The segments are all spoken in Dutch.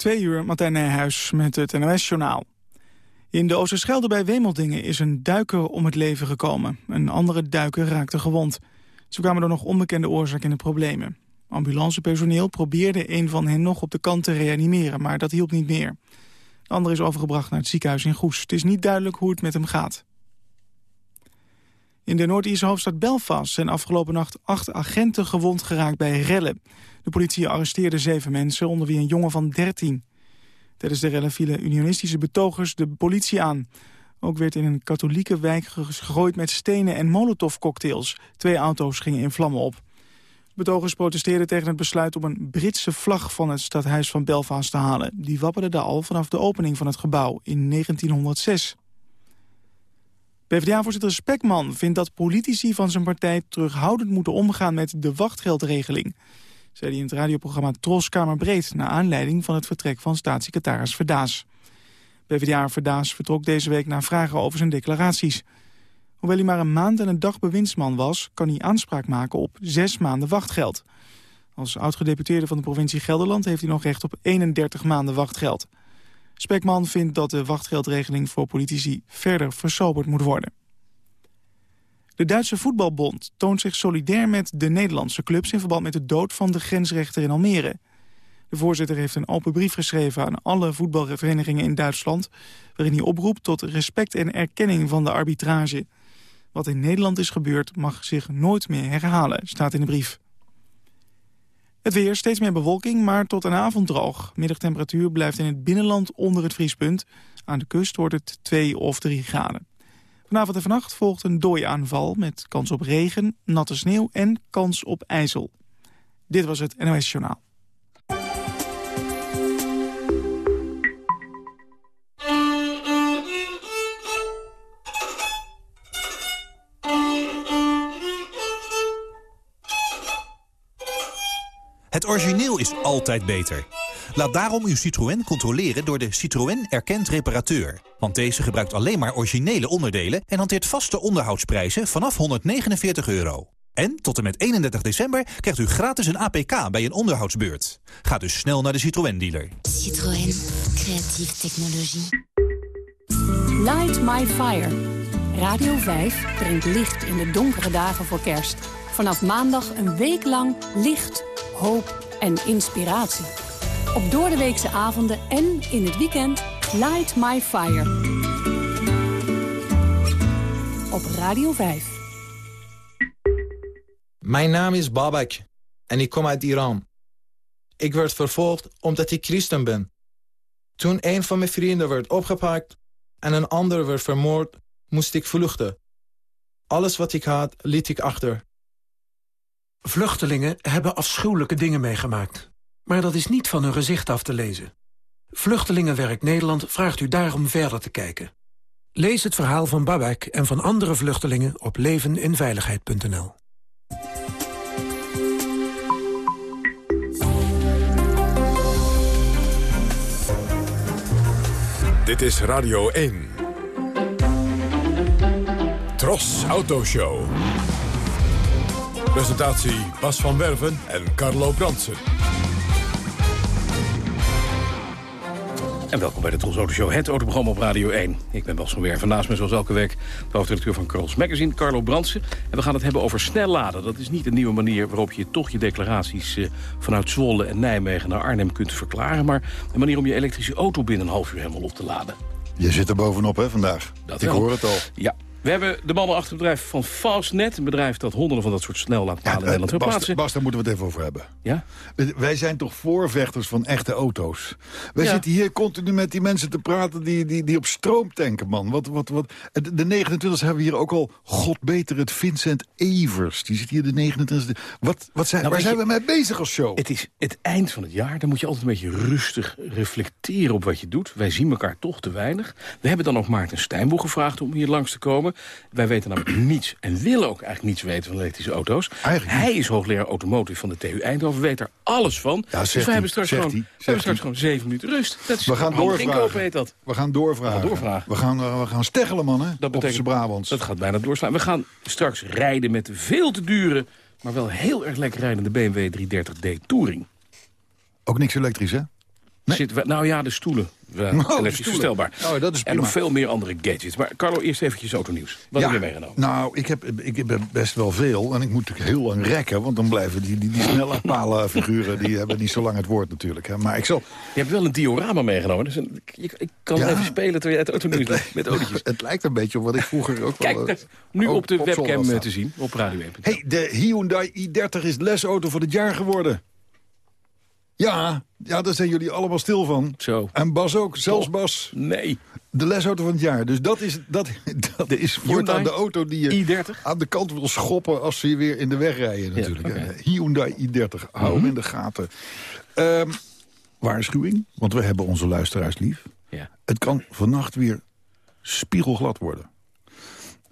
Twee uur, Martijn Nijhuis met het NOS-journaal. In de Oosterschelde bij Wemeldingen is een duiker om het leven gekomen. Een andere duiker raakte gewond. Ze kwamen door nog onbekende oorzaak in de problemen. Ambulancepersoneel probeerde een van hen nog op de kant te reanimeren, maar dat hielp niet meer. De andere is overgebracht naar het ziekenhuis in Goes. Het is niet duidelijk hoe het met hem gaat. In de Noord-Ierse hoofdstad Belfast zijn afgelopen nacht acht agenten gewond geraakt bij rellen. De politie arresteerde zeven mensen, onder wie een jongen van 13. Tijdens de rellen vielen unionistische betogers de politie aan. Ook werd in een katholieke wijk gegooid met stenen en molotovcocktails. Twee auto's gingen in vlammen op. Betogers protesteerden tegen het besluit om een Britse vlag van het stadhuis van Belfast te halen. Die wapperde daar al vanaf de opening van het gebouw in 1906. PvdA-voorzitter Spekman vindt dat politici van zijn partij terughoudend moeten omgaan met de wachtgeldregeling. Zei hij in het radioprogramma Troskamer Breed... naar aanleiding van het vertrek van staatssecretaris Verdaas. PvdA Verdaas vertrok deze week naar vragen over zijn declaraties. Hoewel hij maar een maand en een dag bewindsman was... kan hij aanspraak maken op zes maanden wachtgeld. Als oud-gedeputeerde van de provincie Gelderland... heeft hij nog recht op 31 maanden wachtgeld. Spekman vindt dat de wachtgeldregeling voor politici verder versoberd moet worden. De Duitse voetbalbond toont zich solidair met de Nederlandse clubs... in verband met de dood van de grensrechter in Almere. De voorzitter heeft een open brief geschreven aan alle voetbalverenigingen in Duitsland... waarin hij oproept tot respect en erkenning van de arbitrage. Wat in Nederland is gebeurd mag zich nooit meer herhalen, staat in de brief. Het weer, steeds meer bewolking, maar tot een avond droog. Middagtemperatuur blijft in het binnenland onder het vriespunt. Aan de kust wordt het 2 of 3 graden. Vanavond en vannacht volgt een dooiaanval met kans op regen, natte sneeuw en kans op ijzel. Dit was het NOS Journaal. Het origineel is altijd beter. Laat daarom uw Citroën controleren door de Citroën Erkend Reparateur. Want deze gebruikt alleen maar originele onderdelen... en hanteert vaste onderhoudsprijzen vanaf 149 euro. En tot en met 31 december krijgt u gratis een APK bij een onderhoudsbeurt. Ga dus snel naar de Citroën-dealer. Citroën. Creatieve technologie. Light My Fire. Radio 5 brengt licht in de donkere dagen voor kerst. Vanaf maandag een week lang licht, hoop en inspiratie. Op doordeweekse avonden en in het weekend Light My Fire. Op Radio 5. Mijn naam is Babak en ik kom uit Iran. Ik werd vervolgd omdat ik christen ben. Toen een van mijn vrienden werd opgepakt en een ander werd vermoord, moest ik vluchten. Alles wat ik had, liet ik achter. Vluchtelingen hebben afschuwelijke dingen meegemaakt. Maar dat is niet van hun gezicht af te lezen. Vluchtelingenwerk Nederland vraagt u daarom verder te kijken. Lees het verhaal van Babak en van andere vluchtelingen op leveninveiligheid.nl. Dit is Radio 1. Tros Autoshow. Presentatie Bas van Werven en Carlo Bransen. En welkom bij de Tros Auto Show, het autoprogramma op Radio 1. Ik ben Bas van Werven, naast me zoals elke week... de hoofdredacteur van Carlos Magazine, Carlo Brandsen. En we gaan het hebben over snelladen. Dat is niet een nieuwe manier waarop je toch je declaraties... Eh, vanuit Zwolle en Nijmegen naar Arnhem kunt verklaren... maar een manier om je elektrische auto binnen een half uur helemaal op te laden. Je zit er bovenop, hè, vandaag. Dat Ik wel. hoor het al. Ja, we hebben de mannen achter het bedrijf van Fastnet. Een bedrijf dat honderden van dat soort snellaadpalen in Nederland wil Bas, daar moeten we het even over hebben. Ja? Wij zijn toch voorvechters van echte auto's. Wij Ja. zitten hier continu met die mensen te praten die, die, die op stroom tanken, man. Wat, wat, wat. De de 29 hebben we hier ook al, god beter, het Vincent Evers. Die zit hier de 29 Wat, wat zijn, Nou, waar zijn je- we mee bezig als show? Het is het eind van het jaar. Dan moet je altijd een beetje rustig reflecteren op wat je doet. Wij zien elkaar toch te weinig. We hebben dan ook Maarten Stijnboeg gevraagd om hier langs te komen. Wij weten namelijk niets en willen ook eigenlijk niets weten van elektrische auto's. Eigenlijk hij is hoogleraar automotive van de TU Eindhoven, weet er alles van. Ja, dus hij, hebben straks, gewoon, we hebben straks gewoon zeven minuten rust. Dat is We gaan doorvragen. heet dat. We gaan doorvragen. We gaan doorvragen. We gaan, eh, we gaan steggelen, man, hè? Dat betekent Brabants. Dat gaat bijna doorslaan. We gaan straks rijden met veel te dure, maar wel heel erg lekker rijdende BMW 330d Touring. Ook niks elektrisch, hè? Zit, we- nou ja, de stoelen. Uh, elektrisch verstelbaar. Oh, dat is en nog veel meer andere gadgets. Maar Carlo, eerst eventjes autonieuws. Wat heb je meegenomen? Nou, ik heb, ik heb best wel veel. En ik moet natuurlijk heel lang rekken. Want dan blijven die, die, die snelle palen figuren... die hebben niet zo lang het woord natuurlijk. Hè. Maar ik zal... Je hebt wel een diorama meegenomen. Dus een, ik, ik kan Ja. even spelen terwijl je het autonieuws doet met olietjes. Het lijkt een beetje op wat ik vroeger ook wel... Kijk, eh, nu ook op de webcam eh, te zien op Radio 1. hey, de Hyundai i30 is lesauto van het jaar geworden. Ja, ja, daar zijn jullie allemaal stil van. Zo. En Bas ook, zelfs Oh. Bas. Nee. De lesauto van het jaar. Dus dat is, dat, dat is voortaan de auto die je i30? aan de kant wil schoppen... als ze je weer in de weg rijden natuurlijk. Mhm. Hyundai i30, hou hem in de gaten. Ehm, waarschuwing, want we hebben onze luisteraars lief. Ja. Het kan vannacht weer spiegelglad worden.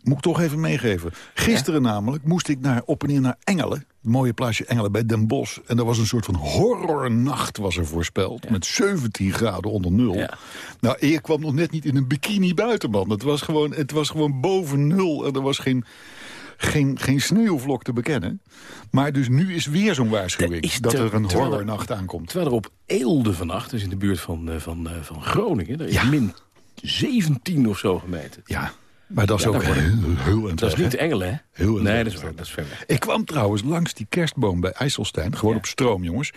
Moet ik toch even meegeven. Gisteren namelijk moest ik naar, op en neer naar Engelen. Het mooie plaatsje Engelen bij Den Bosch. En er was een soort van horrornacht was er voorspeld. Met 17 graden onder nul. Ja. Nou, ik kwam nog net niet in een bikini buiten, man. Het was gewoon, het was gewoon boven nul. En er was geen, geen, geen sneeuwvlok te bekennen. Maar dus nu is weer zo'n waarschuwing. Dat er een horrornacht aankomt. Terwijl er op Eelde vannacht, dus in de buurt van, eh, van, eh, van Groningen... daar is Ja. min 17 of zo gemeten. Ja, maar dat is Ja, ook heel, heel Dat is niet Engelen, hè? Heel nee, dat is dat. Dat is ver weg. Ik kwam trouwens langs die kerstboom bij IJsselstein. Gewoon Ja. op stroom, jongens.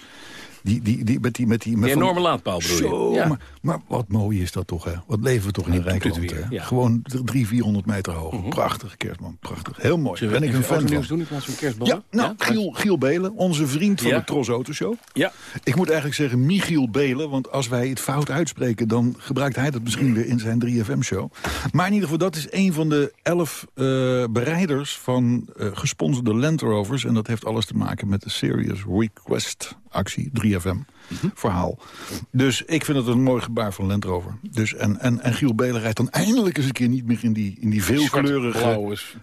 Die, die, die, met die, met die, met Die van- enorme laadpaal bedoel je? Zo, Ja. maar, maar wat mooi is dat toch, hè? Wat leven we toch in een rijk land, hè? ja. Gewoon drie, 400 meter hoog. Prachtige kerstboom, prachtig. Heel mooi. Zullen ben ik een fan van. doen in plaats van kerstballen? Ja, nou, Giel, Giel Belen, onze vriend van de Tros Autoshow. Ja. Ik moet eigenlijk zeggen Michiel Belen, want als wij het fout uitspreken... dan gebruikt hij dat misschien weer in zijn 3FM-show. Maar in ieder geval, dat is een van de elf eh, bereiders van eh, gesponsorde Land Rovers. En dat heeft alles te maken met de Serious Request actie, 3FM. Verhaal. Dus ik vind het een mooi gebaar van Land Rover. Dus, en, en, en Giel Belen rijdt dan eindelijk eens een keer niet meer in die, in die veelkleurige...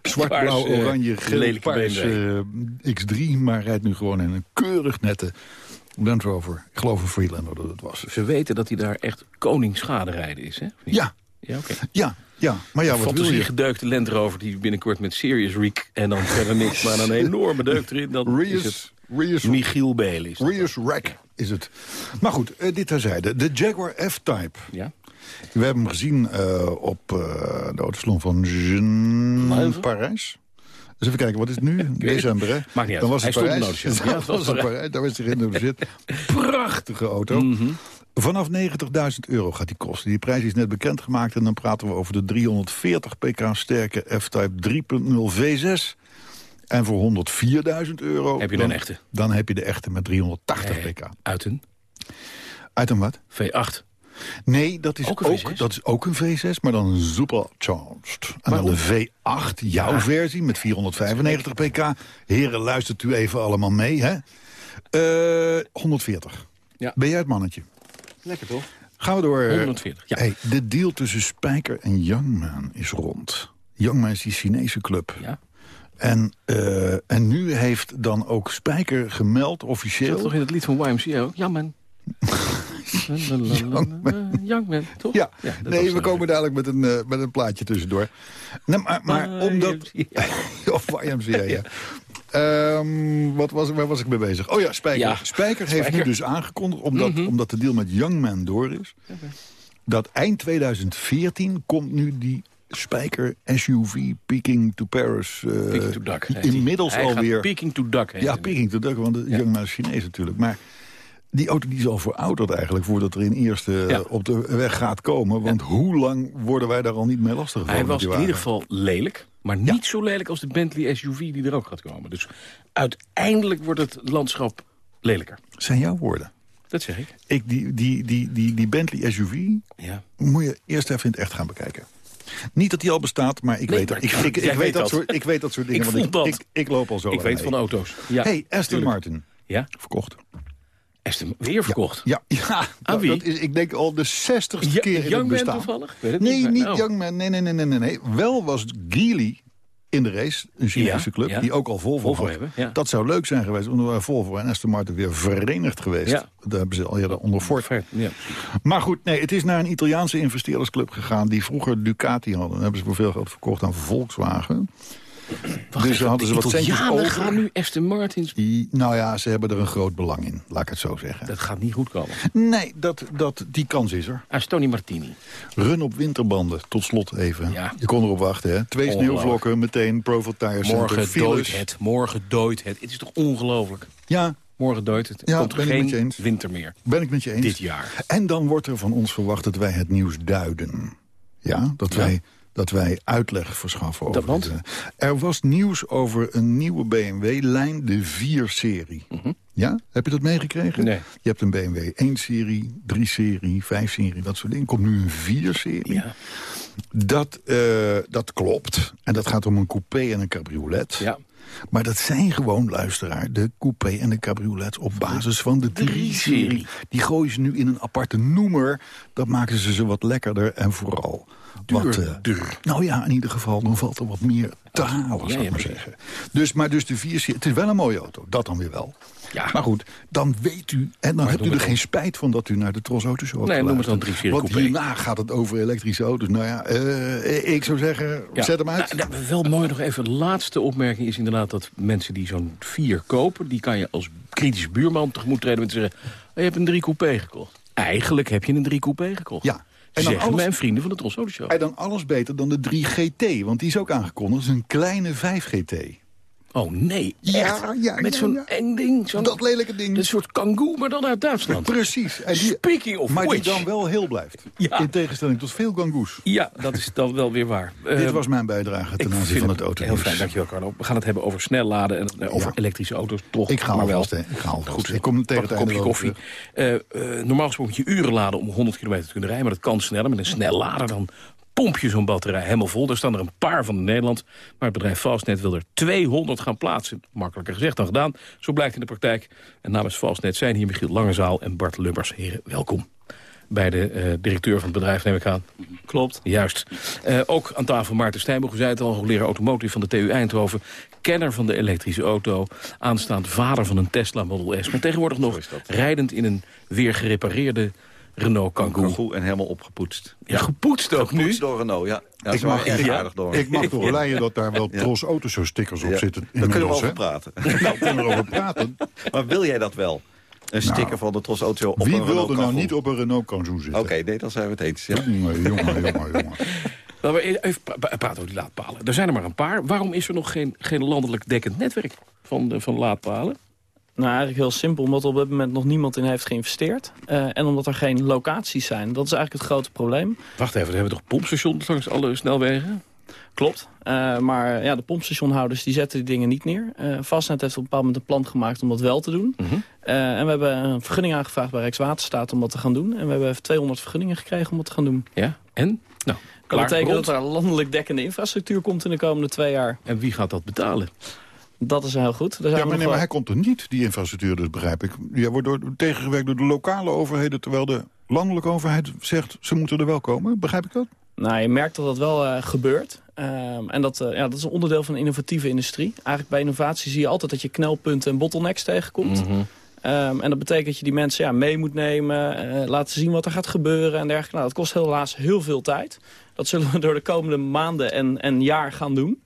Zwart-blauw Zwart, eh, oranje, geel, paars BMW. eh, X3. Maar rijdt nu gewoon in een keurig nette Land Rover. Ik geloof een Freelander dat het was. Ze weten dat hij daar echt koningsschade rijden is, hè? Ja, Ja, oké. ja, ja. Maar ja, wat wil je? gedeukte Land Rover die binnenkort met Serious Reek en dan verder niks, maar een enorme deuk erin. Dan is het Rius, Michiel Belis. Rius Rack is het. Maar goed, eh, dit terzijde. De Jaguar F-Type. Ja? We hebben hem gezien eh, op eh, de autosalon van Jean? Parijs. Dus even kijken, wat is het nu? December, hè? Maakt niet uit. Dan was Hij het stond op Parijs. Ja, het was het Parijs. Daar was hij. Prachtige auto. Mhm. Vanaf 90.000 euro gaat die kosten. Die prijs is net bekendgemaakt en dan praten we over de 340 pk sterke F-Type 3.0 V6. En voor 104.000 euro... Heb je dan, een echte? Dan heb je de echte met 380 Eh, pk. Uit een Uit een wat? V8. Nee, dat is Ook een V6? dat is ook een V6, maar dan een supercharged. En dan de V8, jouw versie, met 495 pk. Heren, luistert u even allemaal mee, hè? Eh, 140. Ja. Ben jij het mannetje? Lekker toch? Gaan we door. 140, ja. Hey, de deal tussen Spijker en Youngman is rond. Youngman is die Chinese club. Ja. En, eh, en nu heeft dan ook Spijker gemeld, officieel... toch in het lied van YMCA ook? Ja, man. Young man, toch? Ja, dat nee, we het. komen dadelijk met een, eh, met een plaatje tussendoor. Nee, maar, maar omdat... YMCA. of YMCA, ja. Ehm, wat was, waar was ik mee bezig? Oh ja, Spijker. Ja, Spijker heeft Spijker. nu dus aangekondigd, omdat, Mhm. omdat de deal met Youngman door is... dat eind 2014 komt nu die Spijker SUV Peking to Paris... eh, Peking to Duck. Inmiddels Hij alweer... Peking to Duck Ja. Peking to Duck, want de Ja. Youngman is Chinees natuurlijk. Maar die auto die is al verouderd eigenlijk... voordat er in eerste Ja. op de weg gaat komen. Want hoe lang worden wij daar al niet mee lastiggevallen? Hij was in ieder geval lelijk, maar niet zo lelijk als de Bentley SUV die er ook gaat komen. Dus uiteindelijk wordt het landschap lelijker. Zijn jouw woorden. Dat zeg ik. Ik, die, die, die, die, die Bentley SUV Ja. moet je eerst even in het echt gaan bekijken. Niet dat die al bestaat, maar ik, Nee, weet, maar ik, jij ik, ik, weet dat dat. soort, ik weet dat soort dingen. Ik want ik, dat. ik, ik loop al zo Ik weet mee. van auto's. Ja, hey, Aston tuurlijk. Martin. Ja? Verkocht. Aston weer verkocht. Ja, ja dat, wie? dat is, ik denk al de zestigste keer in het Youngman bestaan. toevallig? Weet het nee, niet, niet oh. Youngman. Nee, nee, nee, nee, nee, nee. Wel was Geely in de race, een Chinese Ja, club, ja. die ook al Volvo, Volvo had. hebben, ja. Dat zou leuk zijn geweest, dan waren Volvo en Aston Martin weer verenigd geweest. Daar hebben ze al eerder onder Ford. Maar goed, nee, het is naar een Italiaanse investeerdersclub gegaan... die vroeger Ducati hadden. Dan hebben ze voor veel geld verkocht aan Volkswagen. Dus dan hadden ze wat centjes over. gaan nu Aston Martins... Die, nou ja, ze hebben er een groot belang in, laat ik het zo zeggen. Dat gaat niet goed komen. Nee, dat, dat, die kans is er. Astoni Martini. Run op winterbanden, tot slot even. Ja. Je kon erop wachten, hè? Twee sneeuwvlokken, meteen Provo Tire Morgen dooit het. Morgen dooit het. Het is toch ongelooflijk. Ja, Morgen dooit het. Ja, komt ben ik met je geen eens. winter meer. ben ik met je eens. Dit jaar. En dan wordt er van ons verwacht dat wij het nieuws duiden. Ja, dat, Wij, dat wij uitleg verschaffen over Dat eh, Er was nieuws over een nieuwe BMW-lijn, de 4-serie. Ja, heb je dat meegekregen? Mhm. Nee. Je hebt een BMW 1-serie, 3-serie, 5-serie, dat soort dingen. Komt nu een 4-serie. Ja. Dat, eh, dat klopt. En dat gaat om een coupé en een cabriolet. Ja. Maar dat zijn gewoon, luisteraar, de coupé en de cabriolet op basis van de 3-serie. Die gooien ze nu in een aparte noemer. Dat maken ze ze wat lekkerder en vooral wat... Duur. nou ja, in ieder geval, dan valt er wat meer te halen, ja, zou ik maar zeggen. Dus, maar dus de 4-serie, het is wel een mooie auto, dat dan weer wel. Ja. Maar goed, dan weet u, en dan hebt u er geen spijt van dat u naar de Tros Autoshow hebt Nee, noem het dan geluisterd. 3-serie Want coupé. hierna gaat het over elektrische auto's. Nou ja, eh, ik zou zeggen, Ja. zet hem uit. Nou, nou, wel mooi nog even. De laatste opmerking is inderdaad dat mensen die zo'n 4 kopen... die kan je als kritische buurman tegemoet treden met te zeggen... "Oh, je hebt een 3 coupé gekocht. Eigenlijk heb je een 3 coupé gekocht. Ja. En dan alles- mijn vrienden van de Tros Show. En dan alles beter dan de 3 GT, want die is ook aangekondigd. Dat is een kleine 5 GT. Oh nee, Ja, echt? ja, Met ja, zo'n ja. eng ding. Zo'n Dat lelijke ding. Een soort kangoe, maar dan uit Duitsland. Precies. En die, Speaking of maar die dan wel heel blijft. Ja. In tegenstelling tot veel gangoes. Ja, dat is dan wel weer waar. Dit Eh, was mijn bijdrage ten aanzien van het auto. Heel fijn, dankjewel Carlo. We gaan het hebben over snel laden en eh, over Ja. elektrische auto's. Toch, Ik ga maar wel. Ik ga alvast. Goed, Ik kom tegen een kopje koffie. Eh, eh, normaal gesproken moet je uren laden om 100 kilometer te kunnen rijden. Maar dat kan sneller. Met een snellader dan pomp je zo'n batterij helemaal vol. Er staan er een paar van in Nederland. Maar het bedrijf Fastnet wil er 200 gaan plaatsen. Makkelijker gezegd dan gedaan. Zo blijkt in de praktijk. En namens Fastnet zijn hier Michiel Langezaal en Bart Lubbers. Heren, welkom. Bij de eh, directeur van het bedrijf, neem ik aan. Klopt. Juist. Eh, ook aan tafel Maarten Stijnboeg, zei het al, hoogleraar automotive van de TU Eindhoven. Kenner van de elektrische auto. Aanstaand vader van een Tesla Model S. Maar tegenwoordig nog rijdend in een weer gerepareerde Renault Kangoo. Kangoo en helemaal opgepoetst. Ja, gepoetst ook nu. Gepoetst door Renault, ja. ja Ik mag, ik, aardig door. ik mag toch leiden dat daar wel Ja. Tros Autoshow stickers op Ja. zitten. Daar kunnen we over praten. Nou, we kunnen erover praten. maar wil jij dat wel? Een sticker van de Tros Auto op Wie een Renault wilde nou niet op een Renault Kangoo zitten? Oké, nee, dan zijn we het eens. Ja. Jongen, jongen, jongen, we even pra- praten over die laadpalen. Er zijn er maar een paar. Waarom is er nog geen, geen landelijk dekkend netwerk van, de, van laadpalen? Nou, eigenlijk heel simpel, omdat er op dit moment nog niemand in heeft geïnvesteerd. Eh, en omdat er geen locaties zijn. Dat is eigenlijk het grote probleem. Wacht even, we hebben toch pompstations langs alle snelwegen? Klopt. Eh, maar ja, de pompstationhouders die zetten die dingen niet neer. Eh Fastnet heeft op een bepaald moment een plan gemaakt om dat wel te doen. Mhm. En we hebben een vergunning aangevraagd bij Rijkswaterstaat om dat te gaan doen. En we hebben even 200 vergunningen gekregen om dat te gaan doen. Ja, en? Nou, Dat klaar, betekent rond. dat er landelijk dekkende infrastructuur komt in de komende twee jaar. En wie gaat dat betalen? Dat is heel goed. Daar zijn Ja, maar, nee, wel- maar hij komt er niet, die infrastructuur, dus begrijp ik. Die wordt door, tegengewerkt door de lokale overheden... terwijl de landelijke overheid zegt, ze moeten er wel komen. Begrijp ik dat? Nou, je merkt dat dat wel eh, gebeurt. Ehm, en dat, eh, ja, dat is een onderdeel van een innovatieve industrie. Eigenlijk bij innovatie zie je altijd dat je knelpunten en bottlenecks tegenkomt. Mhm. Ehm, en dat betekent dat je die mensen ja, mee moet nemen, eh, laten zien wat er gaat gebeuren en dergelijke. Nou, dat kost helaas heel veel tijd. Dat zullen we door de komende maanden en, en jaar gaan doen.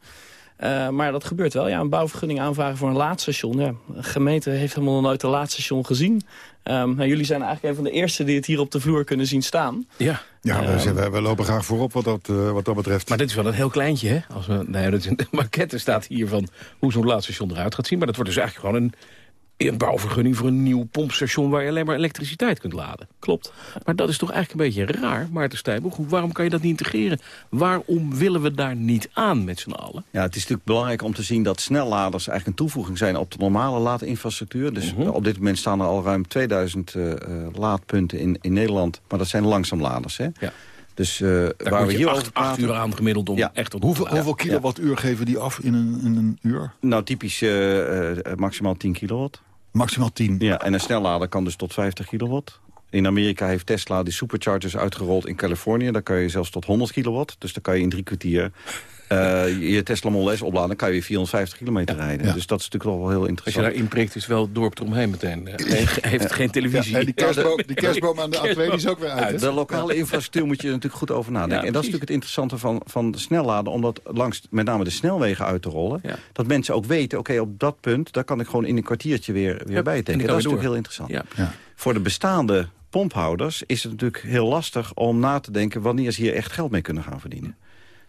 Eh, maar dat gebeurt wel. Ja, een bouwvergunning aanvragen voor een laadstation. Ja, een gemeente heeft helemaal nog nooit een laadstation gezien. Ehm, nou, jullie zijn eigenlijk een van de eerste die het hier op de vloer kunnen zien staan. Ja. Ja, zijn- wij, wij lopen graag voorop wat dat, eh, wat dat betreft. Maar dit is wel een heel kleintje, hè? Als we, nou ja, dat is een maquette staat hier van hoe zo'n laadstation eruit gaat zien. Maar dat wordt dus eigenlijk gewoon een, een bouwvergunning voor een nieuw pompstation... waar je alleen maar elektriciteit kunt laden. Klopt. Maar dat is toch eigenlijk een beetje raar, Maarten Stijboeg. Hoe- Waarom kan je dat niet integreren? Waarom willen we daar niet aan met z'n allen? Ja, het is natuurlijk belangrijk om te zien dat snelladers eigenlijk een toevoeging zijn op de normale laadinfrastructuur. Dus Mhm. op dit moment staan er al ruim 2000 eh, eh, laadpunten in, in Nederland. Maar dat zijn langzaamladers. Hè? Ja. Dus eh, Daar waar we hier acht, over acht uur aan gemiddeld om Ja. echt op Hoeveel, ja. hoeveel kilowattuur geven die af in een, in een uur? Nou, typisch eh, eh, maximaal 10 kilowatt. Maximaal 10. Ja, en een snellader kan dus tot 50 kilowatt. In Amerika heeft Tesla die superchargers uitgerold in Californië. Daar kan je zelfs tot 100 kilowatt. Dus dan kan je in drie kwartier Uh, je Tesla Model S opladen, dan kan je weer 450 kilometer rijden. Dus dat is natuurlijk wel heel interessant. Als je daar inprikt, is wel het dorp eromheen meteen. Hij heeft geen televisie. Ja, die, kerstboom, die kerstboom aan de A2 is ook weer uit. De lokale infrastructuur moet je natuurlijk goed over nadenken. en dat is natuurlijk het interessante van, van de snelladen... om dat langs met name de snelwegen uit te rollen. Dat mensen ook weten, oké, op dat punt... daar kan ik gewoon in een kwartiertje weer, weer bij denken. Dat is natuurlijk heel interessant. Voor de bestaande pomphouders is het natuurlijk heel lastig om na te denken... wanneer ze hier echt geld mee kunnen gaan verdienen.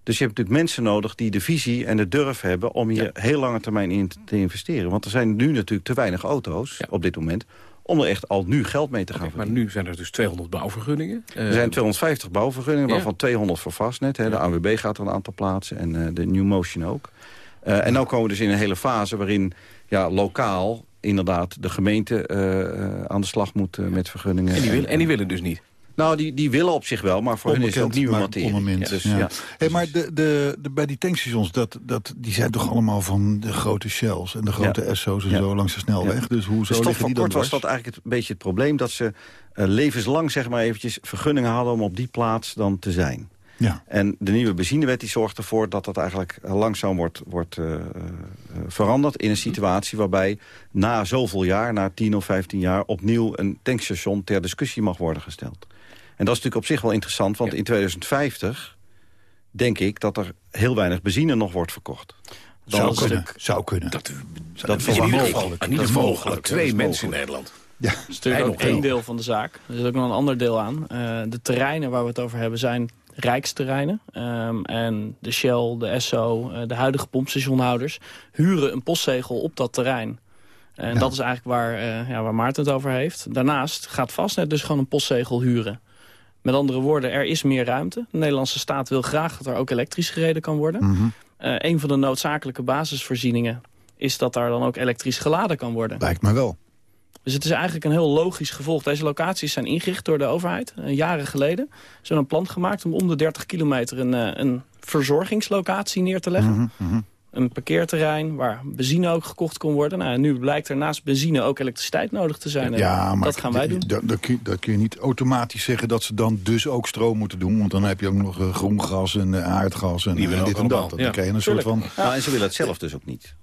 Dus je hebt natuurlijk mensen nodig die de visie en de durf hebben... om hier heel lange termijn in te investeren. Want er zijn nu natuurlijk te weinig auto's op dit moment om er echt al nu geld mee te gaan Maar nu zijn er dus 200 bouwvergunningen. Er zijn 250 bouwvergunningen, waarvan 200 voor vastnet. Hè. De AWB gaat er een aantal plaatsen en uh, de New Motion ook. Uh, en nu komen we dus in een hele fase waarin ja, lokaal inderdaad de gemeente uh, aan de slag moet met vergunningen. En die, willen, en die willen dus niet? Nou, die, die willen op zich wel, maar voor hen is het ook nieuwe materie. Ja, dus, ja. Hey, maar de, de, de, bij die tankstations, dat, dat, die zijn toch allemaal van de grote Shells... en de grote. SO's en zo langs de snelweg. Dus hoe zo dus die kort was dat eigenlijk het, een beetje het probleem... dat ze uh, levenslang zeg maar eventjes vergunningen hadden om op die plaats dan te zijn. Ja. En de nieuwe benzinewet die zorgt ervoor dat dat eigenlijk langzaam wordt, wordt uh, veranderd... in een situatie waarbij na zoveel jaar, na 10 of 15 jaar... opnieuw een tankstation ter discussie mag worden gesteld. En dat is natuurlijk op zich wel interessant, want in 2050 denk ik dat er heel weinig benzine nog wordt verkocht. Zou kunnen, zou kunnen. Dat, dat, dat is mogelijk. Niet mogelijk. Twee mensen in Nederland. Ja, dat is natuurlijk ook één deel van de zaak. Er is ook nog een ander deel aan. Uh, de terreinen waar we het over hebben zijn rijksterreinen. Um, en de Shell, de Esso, uh, de huidige pompstationhouders... huren een postzegel op dat terrein. En ja. dat is eigenlijk waar, uh, ja, waar Maarten het over heeft. Daarnaast gaat Vastnet dus gewoon een postzegel huren. Met andere woorden, er is meer ruimte. De Nederlandse staat wil graag dat er ook elektrisch gereden kan worden. Mm -hmm. uh, een van de noodzakelijke basisvoorzieningen is dat daar dan ook elektrisch geladen kan worden. Lijkt me wel. Dus het is eigenlijk een heel logisch gevolg. Deze locaties zijn ingericht door de overheid, uh, jaren geleden. Ze hebben een plan gemaakt om om de 30 kilometer een, uh, een verzorgingslocatie neer te leggen. Mm -hmm een parkeerterrein waar benzine ook gekocht kon worden. Nou, nu blijkt er naast benzine ook elektriciteit nodig te zijn. Ja, maar dat gaan wij doen. Dat kun, kun, je niet automatisch zeggen dat ze dan dus ook stroom moeten doen. Want dan heb je ook nog uh, groen gas en uh, aardgas en, en dit en dat. Dan ja. krijg je een soort van... Ja. Nou, en ze willen het zelf dus ook niet.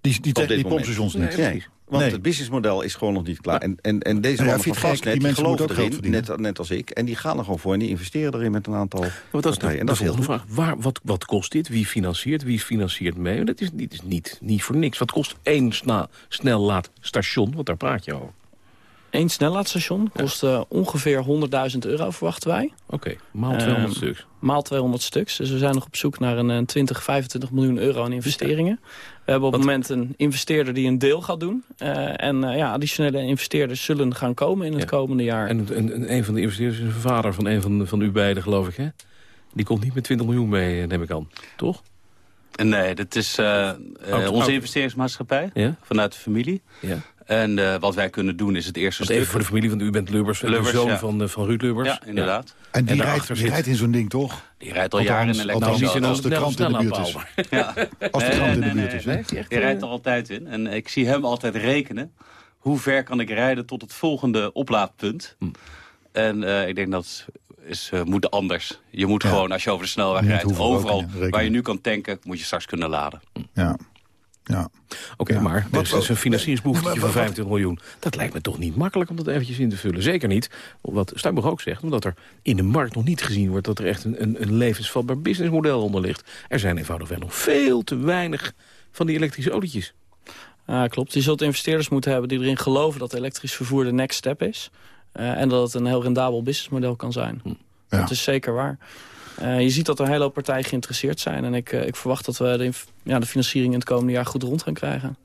Die, die, die, die pompstations niet. Nee, nee. Want nee. het businessmodel is gewoon nog niet klaar. En, en, en deze mannen van Vastnet, die, die geloven erin, net, net als ik. En die gaan er gewoon voor en die investeren erin met een aantal maar dat is de, en dat is heel vraag. Waar, wat, wat kost dit? Wie financiert? Wie financiert mee? Dat is, niet, is niet, niet voor niks. Wat kost één snel, snellaadstation? Want daar praat je over. Eén snellaadstation kost uh, ongeveer 100.000 euro, verwachten wij. Oké, okay, maal 200 uh, stuks. Maal 200 stuks. Dus we zijn nog op zoek naar een 20, 25 miljoen euro aan investeringen. We hebben op het moment een investeerder die een deel gaat doen. Uh, en uh, ja, additionele investeerders zullen gaan komen in het ja. komende jaar. En, en, en, een van de investeerders is de vader van een van, van u beiden, geloof ik, hè? Die komt niet met 20 miljoen mee, neem ik aan. Toch? Nee, dat is uh, uh, onze investeringsmaatschappij ja? vanuit de familie. Ja. En uh, wat wij kunnen doen is het eerste stuk... Even voor de familie, want u bent Lubbers, Lubbers de zoon ja. van, van Ruud Lubbers. Ja, inderdaad. Ja. En die, en rijdt, die rijdt in zo'n ding, toch? Die rijdt al jaren in elektrisch. Althans, als de krant in de buurt is. Ja. Als de krant in de buurt is. Die rijdt er altijd in. En ik zie hem altijd rekenen. Hoe ver kan ik rijden tot het volgende oplaadpunt? Hm. En uh, ik denk dat is, uh, moet anders. Je moet ja. gewoon, als je over de snelweg rijdt, overal waar je nu kan tanken, moet je straks kunnen laden. Ja. Ja. Oké, okay, ja. maar er is een financieringsbehoefte van 25 miljoen. Dat lijkt me toch niet makkelijk om dat eventjes in te vullen. Zeker niet, wat Stuyburg ook zegt, omdat er in de markt nog niet gezien wordt... dat er echt een, een, een levensvatbaar businessmodel onder ligt. Er zijn eenvoudigweg nog veel te weinig van die elektrische autootjes. Ja, klopt. Je zult investeerders moeten hebben die erin geloven... dat elektrisch vervoer de next step is. Uh, en dat het een heel rendabel businessmodel kan zijn. Hm. Ja. Dat is zeker waar. Uh, je ziet dat er een hele hoop partijen geïnteresseerd zijn. En ik, uh, ik verwacht dat we de, ja, de financiering in het komende jaar goed rond gaan krijgen.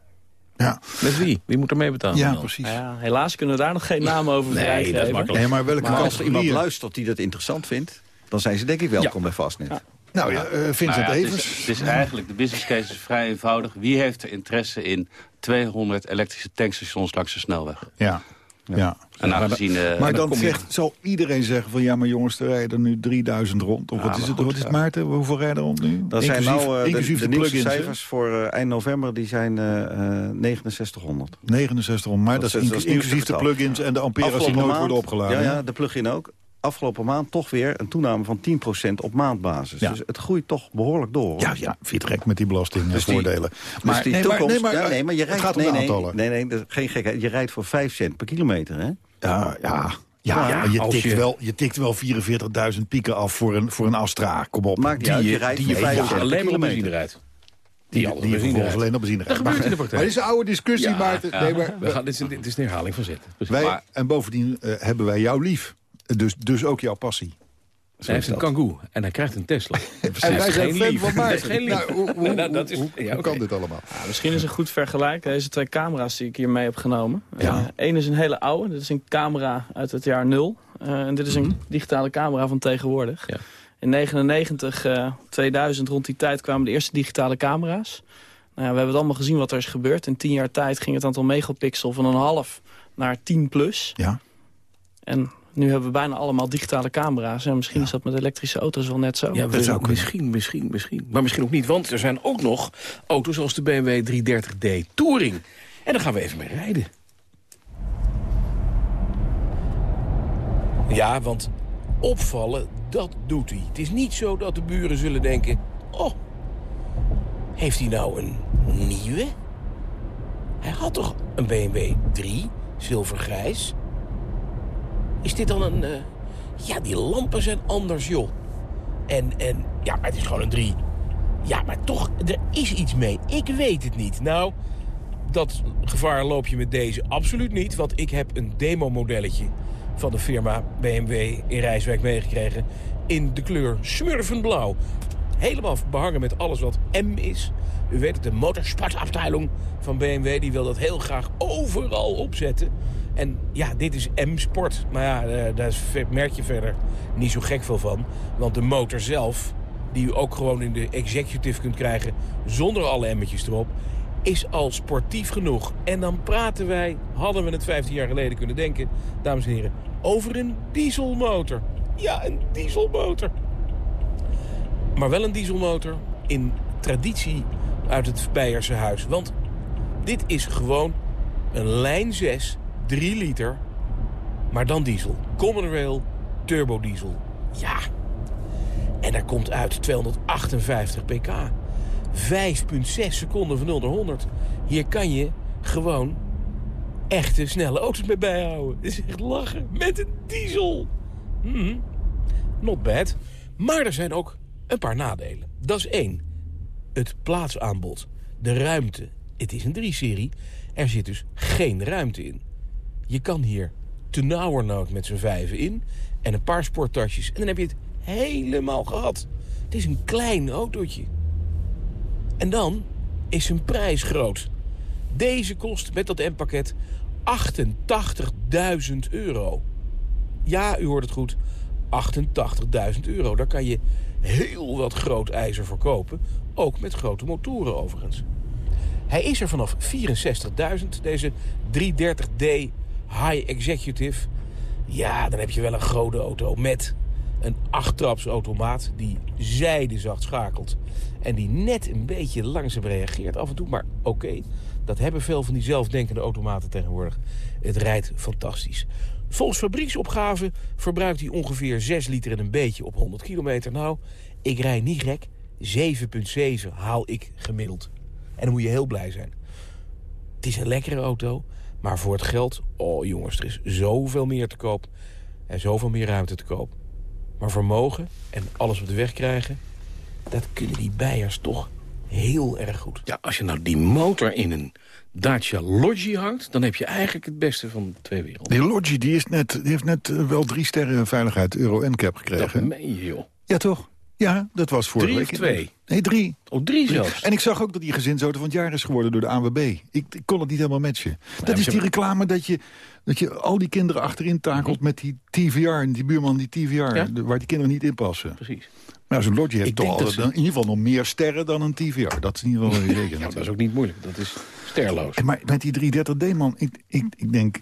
Ja. Met wie? Wie moet er mee betalen? Ja, dan? precies. Ja, helaas kunnen we daar nog geen namen over nee, vrijgeven. Dat is makkelijk. Nee, maar welke maar als er iemand luistert die dat interessant vindt... dan zijn ze denk ik welkom ja. bij Vastnet. Ja. Nou ja, uh, Vincent nou ja, Evers. Het is, het is eigenlijk, de business case is vrij eenvoudig. Wie heeft er interesse in 200 elektrische tankstations langs de snelweg? Ja. Ja. ja. En aangezien, uh, maar dan, dan zegt, zal iedereen zeggen van ja, maar jongens, er rijden nu 3000 rond. Of ja, wat is het, goed, wat is het Maarten? Hoeveel rijden rond nu? Dat zijn nou uh, inclusief de, de, de nieuwste cijfers voor uh, eind november, die zijn 6900. 6900, maar dat, dat is, inclusief de plugins en de amperes die nooit worden opgeladen. Ja, ja, de plug-in ook. Afgelopen maand toch weer een toename van 10% op maandbasis. Dus het groeit toch behoorlijk door. Hoor. Ja, ja, vind met die belastingvoordelen. Dus maar, die nee, toekomst, maar, nee, maar, nee, maar je rijdt, gaat nee, nee, nee, nee, geen gekheid. Je rijdt voor 5 cent per kilometer, hè? Ja, ja. Ja, ja je, tikt je... Wel, je tikt wel 44.000 pieken af voor een, voor een Astra. Kom op. Maakt die, uit, je rijdt die je alleen maar op benzine rijdt. Die, die, die vervolgens alleen op benzine rijdt. Dat gebeurt in de praktijk. Maar dit is een oude discussie, ja, Maarten. Ja, nee, maar, we gaan, dit, is, dit is een herhaling van zitten. Wij, maar, en bovendien uh, hebben wij jou lief. Dus, dus ook jouw passie. Hij heeft een Kangoo en hij krijgt een Tesla. en wij zijn fan van mij. Dat is geen lief. Nou, hoe, kan dit allemaal? Ja, misschien is een goed vergelijk. Deze twee camera's die ik hier mee heb genomen. Ja. Uh, Eén is een hele oude. Dit is een camera uit het jaar 0. Uh, en dit is een mm -hmm. digitale camera van tegenwoordig. Ja. In 99, uh, 2000, rond die tijd kwamen de eerste digitale camera's. Nou, we hebben het allemaal gezien wat er is gebeurd. In tien jaar tijd ging het aantal megapixel van een half naar 10 plus. Ja. En nu hebben we bijna allemaal digitale camera's. En misschien ja. is dat met elektrische auto's wel net zo. Ja, dat zou misschien, misschien, misschien. Maar misschien ook niet, want er zijn ook nog auto's als de BMW 330d Touring. En daar gaan we even mee rijden. Ja, want opvallen, dat doet hij. Het is niet zo dat de buren zullen denken... oh, heeft hij nou een nieuwe? Hij had toch een BMW 3, zilvergrijs... Is dit dan een... Uh... Ja, die lampen zijn anders, joh. En, en ja, het is gewoon een 3. Ja, maar toch, er is iets mee. Ik weet het niet. Nou, dat gevaar loop je met deze absoluut niet. Want ik heb een demo-modelletje van de firma BMW in Rijswijk meegekregen. In de kleur smurvenblauw. Helemaal behangen met alles wat M is. U weet het, de motorsportafdeling van BMW... die wil dat heel graag overal opzetten. En ja, dit is M-Sport. Maar ja, eh, daar merk je verder niet zo gek veel van. Want de motor zelf, die u ook gewoon in de executive kunt krijgen... zonder alle M'tjes erop, is al sportief genoeg. En dan praten wij, hadden we het 15 jaar geleden kunnen denken... dames en heren, over een dieselmotor. Ja, een dieselmotor. Maar wel een dieselmotor in traditie uit het Beierse huis. Want dit is gewoon een lijn 6 3 liter, maar dan diesel. Common Rail turbo diesel. Ja. En daar komt uit 258 pk. 5,6 seconden van 0 naar 100. Hier kan je gewoon echte snelle auto's mee bijhouden. Dit is echt lachen. Met een diesel. Hmm. Not bad. Maar er zijn ook een paar nadelen. Dat is één. Het plaatsaanbod. De ruimte. Het is een 3-serie. Er zit dus geen ruimte in. Je kan hier tenauwernood met z'n vijven in... en een paar sporttasjes. En dan heb je het helemaal gehad. Het is een klein autootje. En dan is zijn prijs groot. Deze kost met dat M-pakket 88.000 euro. Ja, u hoort het goed. 88.000 euro. Daar kan je heel wat groot ijzer voor kopen. Ook met grote motoren overigens. Hij is er vanaf 64.000, deze 330D high executive... ja, dan heb je wel een grote auto met een achttrapsautomaat... die zijdezacht schakelt en die net een beetje langzaam reageert af en toe. Maar oké, dat hebben veel van die zelfdenkende automaten tegenwoordig. Het rijdt fantastisch. Volgens fabrieksopgave verbruikt hij ongeveer 6 liter en een beetje op 100 kilometer. Nou, ik rijd niet gek. 7,7 haal ik gemiddeld. En dan moet je heel blij zijn. Het is een lekkere auto. Maar voor het geld, oh jongens, er is zoveel meer te koop. En zoveel meer ruimte te koop. Maar vermogen en alles op de weg krijgen... dat kunnen die bijers toch heel erg goed. Ja, als je nou die motor in een Dacia Logi hangt... dan heb je eigenlijk het beste van twee werelden. Die Logi die is net, die heeft net eh, wel drie sterren veiligheid Euro NCAP gekregen. Dat meen je, joh. Ja, toch? Ja, dat was vorige drie week. Drie twee? Nee, drie. Oh, drie zelfs. En ik zag ook dat die gezinsauto van het jaar is geworden door de ANWB. Ik, ik kon het niet helemaal matchen. Dat is die reclame dat je, dat je al die kinderen achterin takelt met die TVR... en die buurman die TVR, ja? waar die kinderen niet in passen. Precies. Nou, zo'n Logi heeft toch ze... in ieder geval nog meer sterren dan een TVR. Dat is in ieder geval zeker. ja, dat is ook niet moeilijk. Dat is sterloos. Maar met die 330D, man, ik, ik, ik denk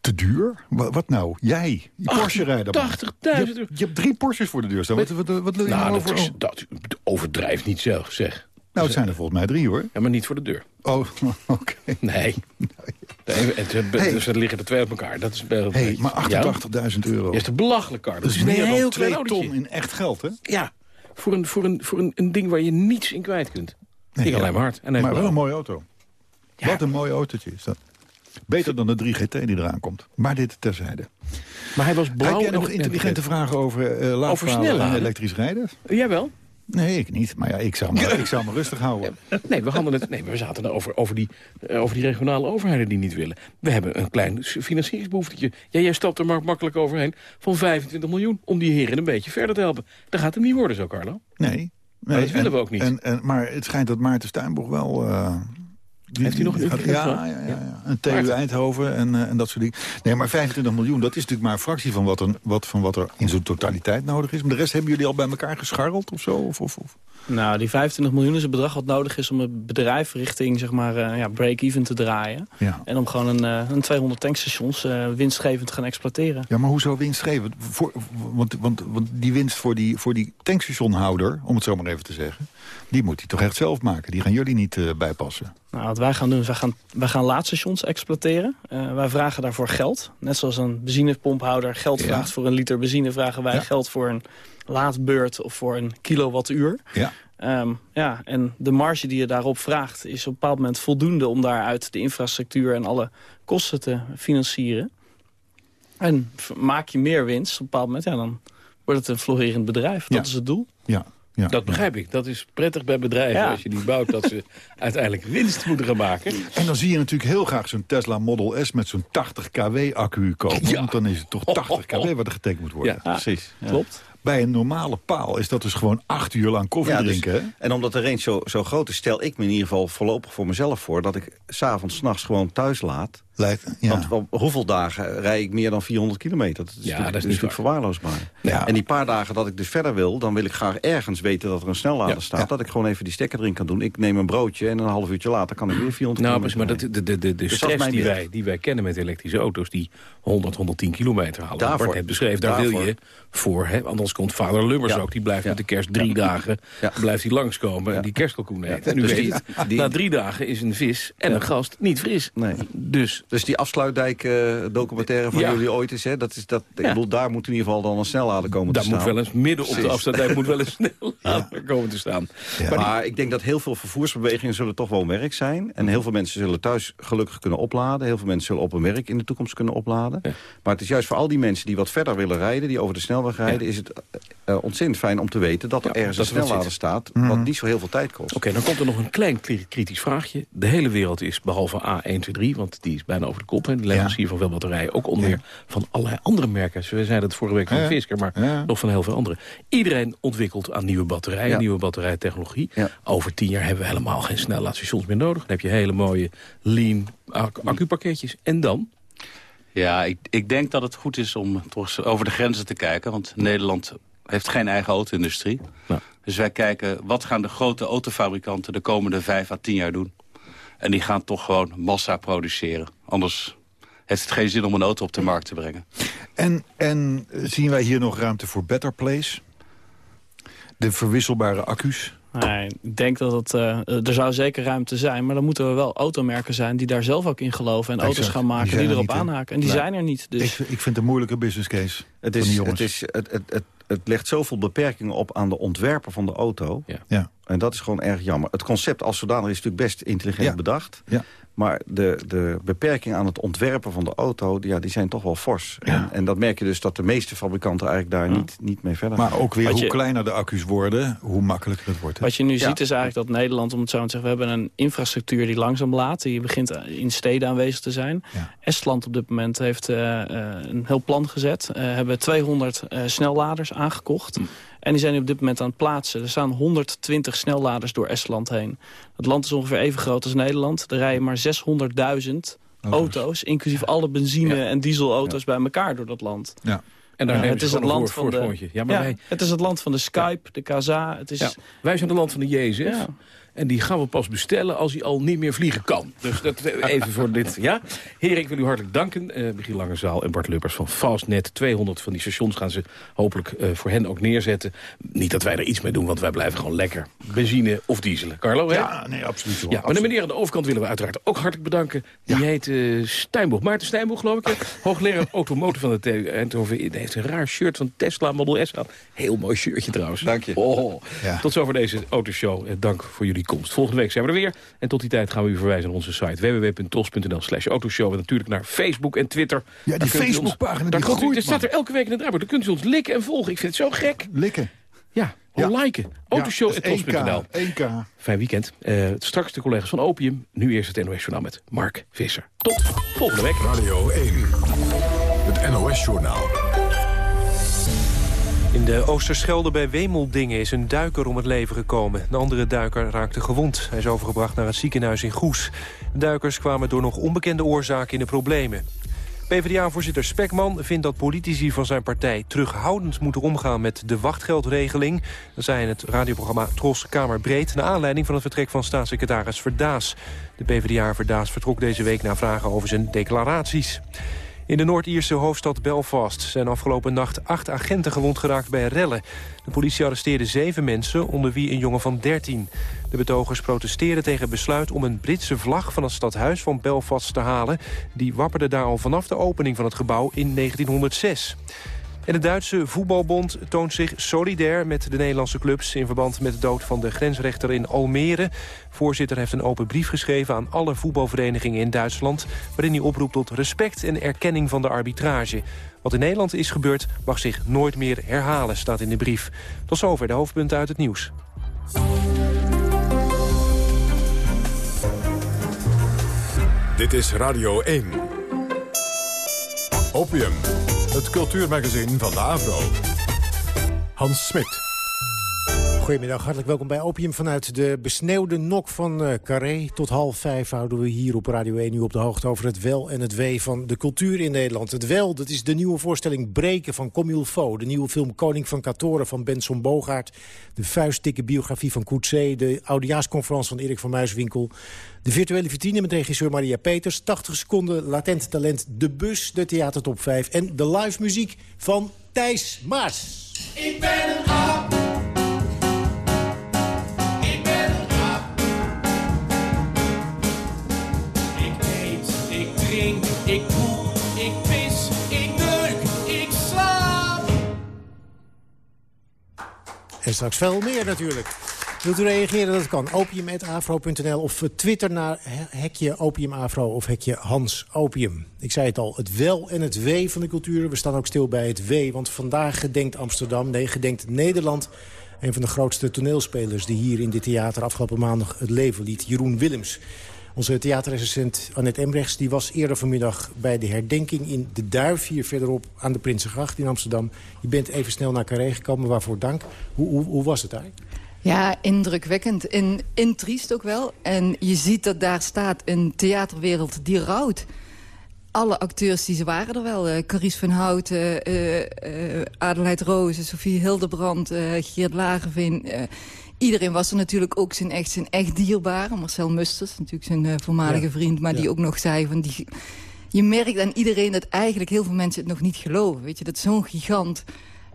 te duur? Wat, wat nou? Jij, die Porsche rijden. 80.000 je, je, hebt drie Porsches voor de deur staan. Wat, wat, wat wil je nou, nou over? Is, dat overdrijft niet zelf, zeg. Nou, het zijn er volgens mij drie, hoor. Ja, maar niet voor de deur. Oh, oké. Okay. Nee. Nee, en ze, dus er liggen er twee op elkaar. Dat is bij hey, maar 88.000 euro. Dat is te belachelijk, Carlo. Dat is meer dan heel twee ton in echt geld, hè? Ja, voor een, voor een, voor een, een ding waar je niets in kwijt kunt. Nee, alleen maar hard. En maar wel een mooie auto. Wat een mooi autootje is dat. Beter dan de 3GT die eraan komt. Maar dit terzijde. Maar hij was blauw. Heb jij nog intelligente vragen over uh, over en elektrisch rijden? Jawel. Nee, ik niet. Maar ja, ik zou me, ik zou me rustig houden. Nee, we, hadden het, nee, we zaten over, over, die, eh, over die regionale overheden die niet willen. We hebben een klein financieringsbehoeftetje. Ja, jij stapt er maar makkelijk overheen van 25 miljoen... om die heren een beetje verder te helpen. Dat gaat hem niet worden zo, Carlo. Nee. nee maar dat willen we ook niet. En, en, maar het schijnt dat Maarten Steinboeg wel... Uh, die, Heeft hij nog een ja, ja, ja, ja, Een TU Eindhoven en, uh, en dat soort dingen. Nee, maar 25 miljoen, dat is natuurlijk maar een fractie van wat, er, wat, van wat er in zijn totaliteit nodig is. Maar de rest hebben jullie al bij elkaar gescharreld of zo? Of, of, of? Nou, die 25 miljoen is het bedrag wat nodig is om het bedrijf richting zeg maar, uh, ja, break-even te draaien. Ja. En om gewoon een, uh, een 200 tankstations uh, winstgevend te gaan exploiteren. Ja, maar hoezo winstgevend? Voor, want, want, want die winst voor die, voor die tankstationhouder, om het zo maar even te zeggen... die moet hij toch echt zelf maken? Die gaan jullie niet bijpassen? Nou, wat wij gaan doen is, wij gaan, wij gaan laadstations exploiteren. wij vragen daarvoor geld. Net zoals een benzinepomphouder geld vraagt voor een liter benzine... vragen wij geld voor een laadbeurt of voor een kilowattuur. Ja. Um, ja, en de marge die je daarop vraagt is op een bepaald moment voldoende... om daaruit de infrastructuur en alle kosten te financieren. En maak je meer winst op een bepaald moment, ja, dan wordt het een florerend bedrijf. Dat is het doel. Ja, ja, dat begrijp ik. Dat is prettig bij bedrijven als je die bouwt... dat ze uiteindelijk winst moeten gaan maken. En dan zie je natuurlijk heel graag zo'n Tesla Model S... met zo'n 80 kW accu komen. Want dan is het toch 80 kW wat er getekend moet worden. Ja, precies. Klopt bij een normale paal is dat dus gewoon acht uur lang koffie dus- drinken. en omdat de range zo, zo groot is, stel ik me in ieder geval voorlopig voor mezelf voor... dat ik s'avonds, s'nachts gewoon thuis laat. Lijkt, ja. Want op hoeveel dagen rij ik meer dan 400 kilometer? Dat is ja, natuurlijk, dat is natuurlijk verwaarloosbaar. Ja. En die paar dagen dat ik dus verder wil... dan wil ik graag ergens weten dat er een snellader staat. Dat ik gewoon even die stekker erin kan doen. Ik neem een broodje en een half uurtje later kan ik weer 400 nou, kilometer maar dat, de, de, de, de dus stress die wij, die wij kennen met elektrische auto's... die 100, 110 kilometer halen. Daarvoor, Bart het beschreven, daar wil je voor. Hè? Anders komt vader Lummers ook. Die blijft met de kerst drie dagen blijft hij langskomen en die kerstkalkoen eten. En dus weet die, na drie dagen is een vis en een gast niet fris. Nee. Dus dus die afsluitdijk uh, documentaire van jullie ooit is, hè, dat is dat, ik bedoel, daar moet in ieder geval dan een snellader komen daar te staan. Daar moet wel eens midden op de afsluitdijk moet wel eens snellader komen te staan. Maar, maar ik denk dat heel veel vervoersbewegingen zullen toch wel werk zijn. En heel veel mensen zullen thuis gelukkig kunnen opladen. Heel veel mensen zullen op hun werk in de toekomst kunnen opladen. Maar het is juist voor al die mensen die wat verder willen rijden, die over de snelweg rijden, is het ontzettend fijn om te weten dat er ergens een snellader staat, wat mhm. niet zo heel veel tijd kost. Oké, dan komt er nog een klein kritisch vraagje. De hele wereld is, behalve A123, want die is bijna over de kop, en de leverancier van veel batterijen, ook onder meer van allerlei andere merken. We zeiden het vorige week van Fisker, maar nog van heel veel andere. Iedereen ontwikkelt aan nieuwe batterijen, nieuwe batterijtechnologie. Over tien jaar hebben we helemaal geen snelladstations meer nodig. Dan heb je hele mooie lean accupakketjes. En dan? Ja, ik, ik denk dat het goed is om toch over de grenzen te kijken. Want Nederland heeft geen eigen auto-industrie. Dus wij kijken, wat gaan de grote autofabrikanten de komende vijf à tien jaar doen? En die gaan toch gewoon massa produceren. Anders heeft het geen zin om een auto op de markt te brengen. En, en zien wij hier nog ruimte voor Better Place? De verwisselbare accu's? Nee, ik denk dat het, uh, er zou zeker ruimte zijn. Maar dan moeten er wel automerken zijn die daar zelf ook in geloven. En auto's gaan maken die, erop aanhaken. En die zijn er niet. Dus. Ik, ik vind het een moeilijke business case. Het is, het, is, het, het, het, het legt zoveel beperkingen op aan de ontwerper van de auto. Ja. ja. En dat is gewoon erg jammer. Het concept als zodanig is natuurlijk best intelligent bedacht. Ja. Maar de, de beperking aan het ontwerpen van de auto... ja, die zijn toch wel fors. En, en, dat merk je dus dat de meeste fabrikanten eigenlijk daar niet, niet mee verder gaan. Maar ook weer hoe kleiner de accu's worden, hoe makkelijker het wordt. Wat je nu ziet is eigenlijk dat Nederland, om het zo te zeggen... we hebben een infrastructuur die langzaam laat. Die begint in steden aanwezig te zijn. Estland op dit moment heeft uh, een heel plan gezet. Uh, hebben 200 uh, snelladers aangekocht... Hm. En die zijn nu op dit moment aan het plaatsen. Er staan 120 snelladers door Estland heen. Het land is ongeveer even groot als Nederland. Er rijden maar 600.000 auto's, inclusief alle benzine- en dieselauto's bij elkaar door dat land. Ja. En daar uh, het is het land van de, ja, maar wij, het is het land van de Skype, de Kaza. Het is, wij zijn het land van de Jezus. En die gaan we pas bestellen als hij al niet meer vliegen kan. Dus dat even voor dit, ja. Heren, ik wil u hartelijk danken. Uh, Michiel Langezaal en Bart Luppers van Fastnet. 200 van die stations gaan ze hopelijk uh, voor hen ook neerzetten. Niet dat wij er iets mee doen, want wij blijven gewoon lekker benzine of dieselen. Carlo, hè? Ja, nee, absoluut. ja, maar de meneer aan de overkant willen we uiteraard ook hartelijk bedanken. Die heet uh, Steinboeg. Maarten Steinboeg, geloof ik. Hoogleraar automotive van de TU Eindhoven. Hij heeft een raar shirt van Tesla Model S aan. Heel mooi shirtje trouwens. Dank je. Oh. Ja. Tot zover deze autoshow. Dank voor jullie Volgende week zijn we er weer. En tot die tijd gaan we u verwijzen naar onze site www.tos.nl slash autoshow. En natuurlijk naar Facebook en Twitter. Ja, die Facebookpagina die groeit, Het staat er elke week in het draaiboek. Dan kunt u ons likken en volgen. Ik vind het zo gek. Likken? Ja, gewoon liken. Autoshow.tos.nl. Ja, Fijn weekend. Uh, straks de collega's van Opium. Nu eerst het NOS Journaal met Mark Visser. Tot volgende week. Radio 1. Het NOS Journaal. In de Oosterschelde bij Wemeldingen is een duiker om het leven gekomen. Een andere duiker raakte gewond. Hij is overgebracht naar het ziekenhuis in Goes. De duikers kwamen door nog onbekende oorzaken in de problemen. PvdA-voorzitter Spekman vindt dat politici van zijn partij terughoudend moeten omgaan met de wachtgeldregeling. Dat zei in het radioprogramma Tros Kamerbreed... naar aanleiding van het vertrek van staatssecretaris Verdaas. De PvdA Verdaas vertrok deze week na vragen over zijn declaraties. In de Noord-Ierse hoofdstad Belfast zijn afgelopen nacht acht agenten gewond geraakt bij rellen. De politie arresteerde zeven mensen, onder wie een jongen van 13. De betogers protesteerden tegen het besluit om een Britse vlag van het stadhuis van Belfast te halen. Die wapperde daar al vanaf de opening van het gebouw in 1906. En de Duitse voetbalbond toont zich solidair met de Nederlandse clubs... in verband met de dood van de grensrechter in Almere. Voorzitter heeft een open brief geschreven aan alle voetbalverenigingen in Duitsland... waarin hij oproept tot respect en erkenning van de arbitrage. Wat in Nederland is gebeurd mag zich nooit meer herhalen, staat in de brief. Tot zover de hoofdpunten uit het nieuws. Dit is Radio 1. Opium, het cultuurmagazin van de Avro. Hans Smit. Goedemiddag, hartelijk welkom bij Opium vanuit de besneeuwde nok van uh, Carré. Tot half vijf houden we hier op Radio 1 nu op de hoogte over het wel en het wee van de cultuur in Nederland. Het wel, dat is de nieuwe voorstelling Breken van Comil Faux. De nieuwe film Koning van Katoren van Benson Bogaert. De vuistdikke biografie van Coetzee. De oudejaarsconferentie van Erik van Muiswinkel. De virtuele vitrine met regisseur Maria Peters. 80 seconden latent talent De Bus, de theatertop 5. En de live muziek van Thijs Maas. Ik ben een aap. Ik poep, ik pis, ik neuk, ik slaap. En straks veel meer natuurlijk. Wilt u reageren? Dat kan. opium.afro.nl of Twitter naar hekje opiumafro of hekje Hans Opium. Ik zei het al, het wel en het wee van de cultuur. We staan ook stil bij het wee, want vandaag gedenkt Amsterdam, nee, gedenkt Nederland... een van de grootste toneelspelers die hier in dit theater afgelopen maandag het leven liet, Jeroen Willems. Onze theaterrecensent Annette Embrechts die was eerder vanmiddag bij de herdenking in de Duif... hier verderop aan de Prinsengracht in Amsterdam. Je bent even snel naar Carré gekomen, waarvoor dank. Hoe, hoe, hoe was het daar? Ja, indrukwekkend. En, en triest ook wel. En je ziet dat daar staat een theaterwereld die rouwt. Alle acteurs die ze waren er wel. Uh, Carice van Houten, uh, uh, Adelheid Rozen, Sofie Hildebrand, Geert Lagerveen iedereen was er natuurlijk ook zijn echt, zijn echt dierbare. Marcel Musters, natuurlijk zijn voormalige vriend. Maar die ook nog zei van... Die, je merkt aan iedereen dat eigenlijk heel veel mensen het nog niet geloven. Weet je, dat zo'n gigant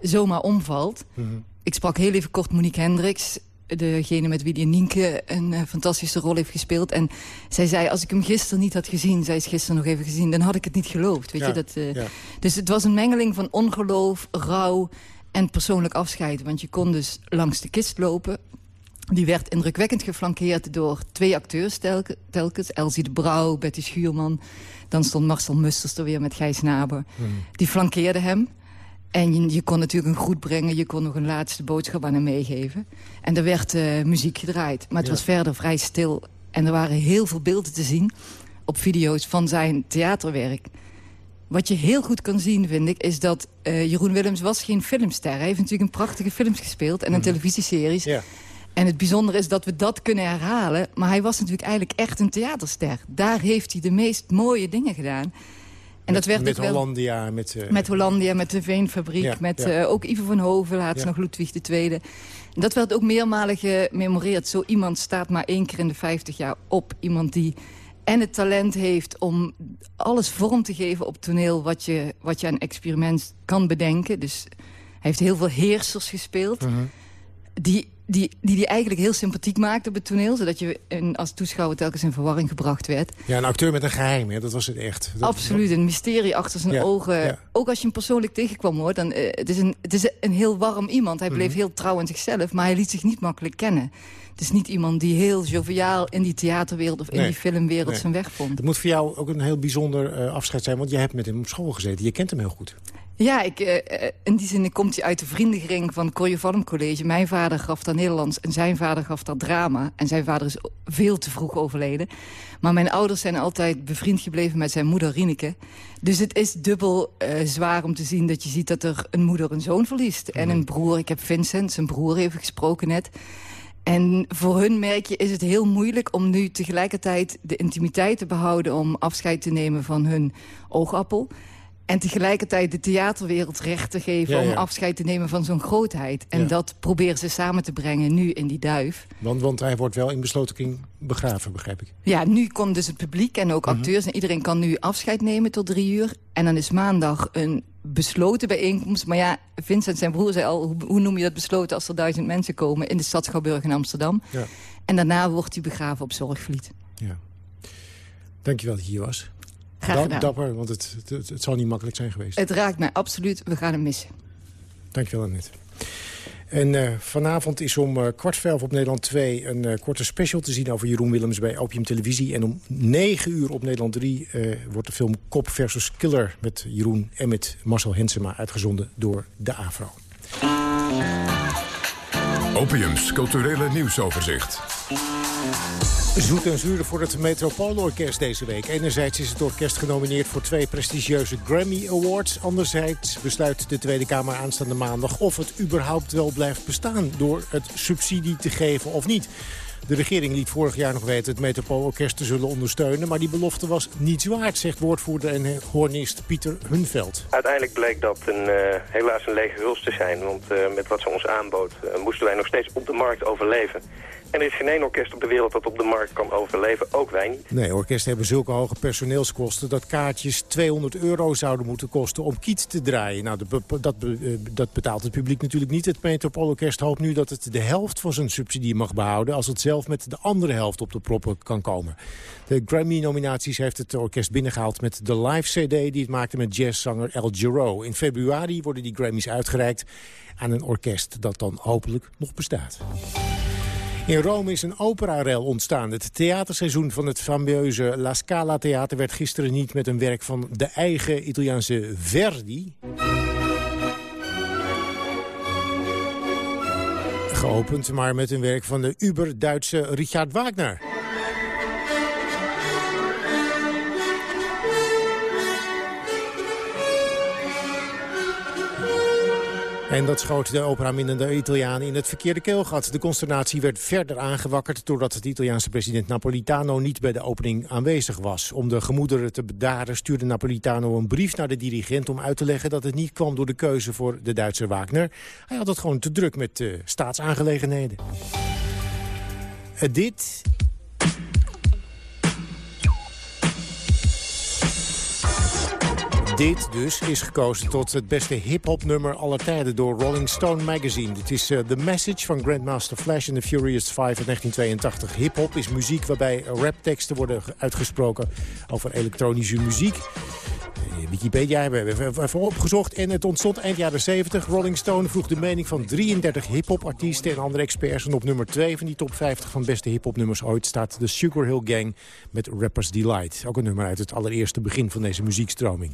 zomaar omvalt. Mhm. Ik sprak heel even kort Monique Hendricks. Degene met wie die Nienke een uh, fantastische rol heeft gespeeld. En zij zei, als ik hem gisteren niet had gezien... zij is gisteren nog even gezien, dan had ik het niet geloofd. Weet je, dat, uh, Dus het was een mengeling van ongeloof, rouw en persoonlijk afscheid. Want je kon dus langs de kist lopen. Die werd indrukwekkend geflankeerd door twee acteurs telkens. Elsie de Brouw, Betty Schuurman. Dan stond Marcel Musters er weer met Gijs Naber. Hmm. Die flankeerden hem. En je, je, kon natuurlijk een groet brengen. Je kon nog een laatste boodschap aan hem meegeven. En er werd uh, muziek gedraaid. Maar het was verder vrij stil. En er waren heel veel beelden te zien op video's van zijn theaterwerk. Wat je heel goed kan zien, vind ik, is dat uh, Jeroen Willems was geen filmster. Hij heeft natuurlijk een prachtige films gespeeld en een mm. televisieseries. Ja. En het bijzondere is dat we dat kunnen herhalen. Maar hij was natuurlijk eigenlijk echt een theaterster. Daar heeft hij de meest mooie dingen gedaan. En dat werd met Hollandia, met... eh, Met Hollandia, met de Veenfabriek, Ja, met ja. eh, ook Ivo van Hoven, laatst Ja. nog Ludwig II. En dat werd ook meermalen gememoreerd. Zo iemand staat maar één keer in de 50 jaar op. Iemand die en het talent heeft om alles vorm te geven op toneel... wat je, wat je aan experiment kan bedenken. Dus hij heeft heel veel heersers gespeeld... Mhm. die, die, die die eigenlijk heel sympathiek maakte op het toneel... zodat je in, als toeschouwer telkens in verwarring gebracht werd. Ja, een acteur met een geheim, hè, dat was het echt. Dat- Absoluut, een mysterie achter zijn Ja, ogen. ja. Ook als je hem persoonlijk tegenkwam, hoor. Dan, eh, het, is een, het is een heel warm iemand. Hij bleef Mhm. heel trouw aan zichzelf, maar hij liet zich niet makkelijk kennen. Het is niet iemand die heel joviaal in die theaterwereld... of in Nee. die filmwereld Nee. zijn weg vond. Dat moet voor jou ook een heel bijzonder eh, afscheid zijn... want jij hebt met hem op school gezeten. Je kent hem heel goed. Ja, ik, eh, eh, in die zin komt hij uit de vriendenkring van het Corrie Valm College. Mijn vader gaf daar Nederlands en zijn vader gaf daar drama. En zijn vader is veel te vroeg overleden. Maar mijn ouders zijn altijd bevriend gebleven met zijn moeder Rieneke. Dus het is dubbel eh, zwaar om te zien dat je ziet dat er een moeder een zoon verliest. En een broer, ik heb Vincent, zijn broer even gesproken net. En voor hun merk je is het heel moeilijk om nu tegelijkertijd de intimiteit te behouden... om afscheid te nemen van hun oogappel. En tegelijkertijd de theaterwereld recht te geven Ja, ja. om afscheid te nemen van zo'n grootheid. En Ja. dat proberen ze samen te brengen nu in die duif. Want, want hij wordt wel in besloten kring begraven, begrijp ik. Ja, nu kon dus het publiek en ook acteurs... en iedereen kan nu afscheid nemen tot drie uur. En dan is maandag een besloten bijeenkomst. Maar ja, Vincent, zijn broer, zei al... hoe, noem je dat besloten als er duizend mensen komen... in de stad Schouwburg in Amsterdam. Ja. En daarna wordt hij begraven op Zorgvliet. Dankjewel dat je hier was. Graag gedaan. Dapper, want het, het, zal niet makkelijk zijn geweest. Het raakt mij absoluut. We gaan hem missen. Dankjewel, Annette. En eh, vanavond is om eh, kwart voor elf op Nederland 2 een eh, korte special te zien over Jeroen Willems bij Opium Televisie. En om 9 uur op Nederland 3 eh, wordt de film Kop versus Killer met Jeroen en met Marcel Hensema uitgezonden door de AVRO. Opiums culturele nieuwsoverzicht. Zoet en zuur voor het Metropoolorkest deze week. Enerzijds is het orkest genomineerd voor twee prestigieuze Grammy Awards. Anderzijds besluit de Tweede Kamer aanstaande maandag... of het überhaupt wel blijft bestaan door het subsidie te geven of niet. De regering liet vorig jaar nog weten het Metropoolorkest te zullen ondersteunen... maar die belofte was niets waard, zegt woordvoerder en hornist Pieter Hunveld. Uiteindelijk bleek dat een, eh, helaas een lege huls te zijn. Want eh, met wat ze ons aanbood eh, moesten wij nog steeds op de markt overleven. En er is geen één orkest op de wereld dat op de markt kan overleven. Ook wij niet. Nee, orkesten hebben zulke hoge personeelskosten... dat kaartjes 200 euro zouden moeten kosten om kiet te draaien. Nou, dat, eh, dat betaalt het publiek natuurlijk niet. Het Metropoolorkest hoopt nu dat het de helft van zijn subsidie mag behouden... als het zelf met de andere helft op de proppen kan komen. De Grammy-nominaties heeft het orkest binnengehaald met de live-cd... die het maakte met jazzzanger El Giro. In februari worden die Grammys uitgereikt aan een orkest dat dan hopelijk nog bestaat. In Rome is een operarel ontstaan. Het theaterseizoen van het fameuze La Scala Theater... werd gisteren niet met een werk van de eigen Italiaanse Verdi... geopend, maar met een werk van de uber-Duitse Richard Wagner. En dat schoot de opera-minnende Italianen in het verkeerde keelgat. De consternatie werd verder aangewakkerd doordat het Italiaanse president Napolitano niet bij de opening aanwezig was. Om de gemoederen te bedaren stuurde Napolitano een brief naar de dirigent om uit te leggen dat het niet kwam door de keuze voor de Duitse Wagner. Hij had het gewoon te druk met eh, staatsaangelegenheden. Eh, dit Dit dus is gekozen tot het beste hip-hop nummer aller tijden door Rolling Stone Magazine. Dit is eh, The Message van Grandmaster Flash and the Furious 5 uit 1982. Hip-hop is muziek waarbij rapteksten worden ge- uitgesproken over elektronische muziek. Eh, Wikipedia hebben we even- opgezocht en het ontstond eind jaren 70. Rolling Stone vroeg de mening van 33 hip-hop artiesten en andere experts. En op nummer 2 van die top 50 van beste hip-hop nummers ooit staat de Sugar Hill Gang met Rapper's Delight. Ook een nummer uit het allereerste begin van deze muziekstroming.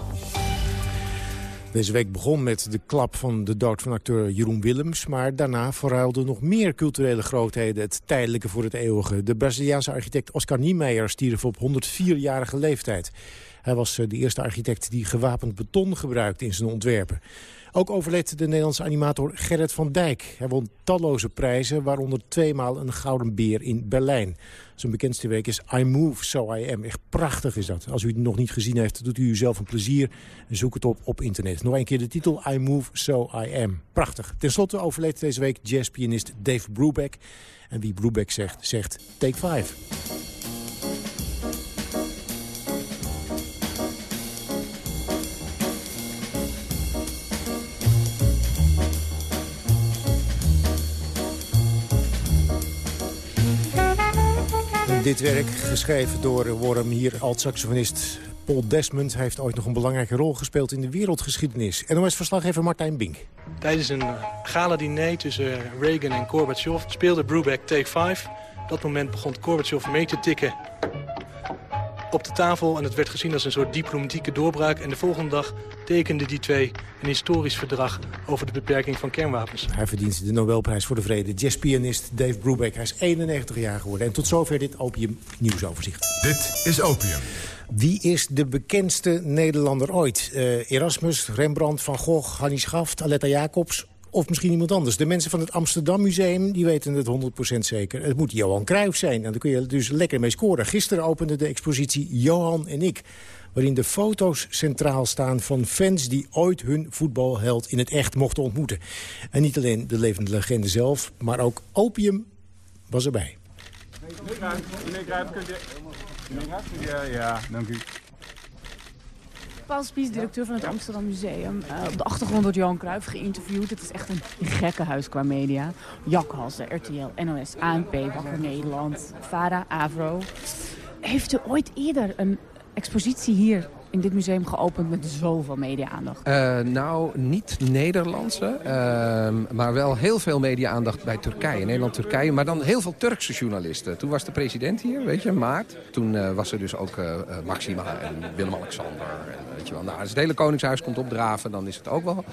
Deze week begon met de klap van de dood van acteur Jeroen Willems... maar daarna verruilden nog meer culturele grootheden het tijdelijke voor het eeuwige. De Braziliaanse architect Oscar Niemeyer stierf op 104-jarige leeftijd. Hij was eh, de eerste architect die gewapend beton gebruikte in zijn ontwerpen. Ook overleed de Nederlandse animator Gerrit van Dijk. Hij won talloze prijzen, waaronder tweemaal een gouden beer in Berlijn. Zijn bekendste werk is I Move, So I Am. Echt prachtig is dat. Als u het nog niet gezien heeft, doet u uzelf een plezier zoek het op op internet. Nog een keer de titel I Move, So I Am. Prachtig. Ten slotte overleed deze week jazzpianist Dave Brubeck. En wie Brubeck zegt, zegt Take 5. Dit werk, geschreven door Worm hier alt-saxofonist Paul Desmond... heeft ooit nog een belangrijke rol gespeeld in de wereldgeschiedenis. NOS-verslaggever Martijn Bink. Tijdens een gala-diner tussen Reagan en Gorbachev speelde Brubeck Take 5. Op dat moment begon Gorbachev mee te tikken op de tafel. En het werd gezien als een soort diplomatieke doorbraak. En de volgende dag tekenden die twee een historisch verdrag over de beperking van kernwapens. Hij verdient de Nobelprijs voor de Vrede. Jazzpianist Dave Brubeck. Hij is 91 jaar geworden. En tot zover dit Opium Nieuwsoverzicht. Dit is Opium. Wie is de bekendste Nederlander ooit? Uh, Erasmus, Rembrandt, Van Gogh, Hannie Schaft, Aletta Jacobs of misschien iemand anders. De mensen van het Amsterdam Museum die weten het 100% zeker. Het moet Johan Cruijff zijn. En daar kun je dus lekker mee scoren. Gisteren opende de expositie Johan en ik waarin de foto's centraal staan van fans die ooit hun voetbalheld in het echt mochten ontmoeten. En niet alleen de levende legende zelf, maar ook opium was erbij. Cruijff, kunt. Meneer ja, ja, dank u. Paul Spies, directeur van het Amsterdam Museum. Uh, op de achtergrond wordt Johan Cruijff geïnterviewd. Het is echt een gekke huis qua media. Jakhalsen, RTL, NOS, ANP, Wakker Nederland, VARA, AVRO. Heeft u ooit eerder een expositie hier in dit museum geopend met zoveel media-aandacht? Uh, nou, niet Nederlandse, uh, maar wel heel veel media-aandacht bij Turkije. Nederland-Turkije, maar dan heel veel Turkse journalisten. Toen was de president hier, weet je, maart. Toen uh, was er dus ook uh, Maxima en Willem-Alexander. Weet je wel. Nou, als het hele Koningshuis komt opdraven, dan is het ook wel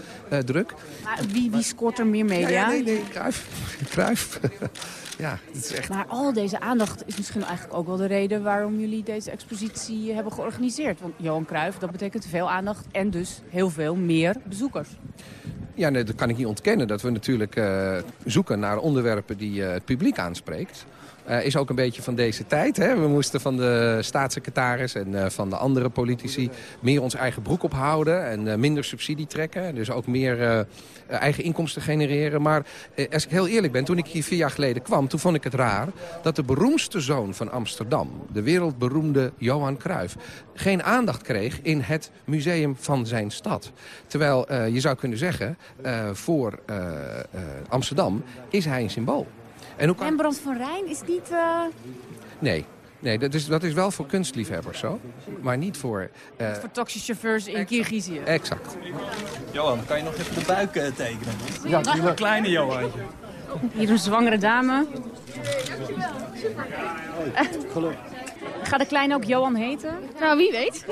druk. Maar wie, wie scoort er meer media? Ja, ja nee, nee, Kruif. Kruif. Ja, het is echt... Maar al deze aandacht is misschien eigenlijk ook wel de reden... waarom jullie deze expositie hebben georganiseerd. Want Johan Cruijff, dat betekent veel aandacht en dus heel veel meer bezoekers. Ja, nee, dat kan ik niet ontkennen. Dat we natuurlijk uh, zoeken naar onderwerpen die uh, het publiek aanspreekt. Uh, is ook een beetje van deze tijd. Hè? We moesten van de staatssecretaris en uh, van de andere politici meer ons eigen broek ophouden en uh, minder subsidie trekken. Dus ook meer eigen inkomsten genereren. Maar als ik heel eerlijk ben, toen ik hier vier jaar geleden kwam, toen vond ik het raar dat de beroemdste zoon van Amsterdam, de wereldberoemde Johan Cruijff, geen aandacht kreeg in het museum van zijn stad. Terwijl je zou kunnen zeggen, voor Amsterdam is hij een symbool. En kan... Rembrandt van Rijn is niet... Uh... Nee, Nee, dat is, dat is wel voor kunstliefhebbers zo. Maar niet voor... Uh... Voor taxichauffeurs in Kirgizië. Exact. Johan, kan je nog even de buik uh, tekenen? Ja, een kleine Johan. Hier een zwangere dame. Gelukkig. Gaat de kleine ook Johan heten? Nou, wie weet.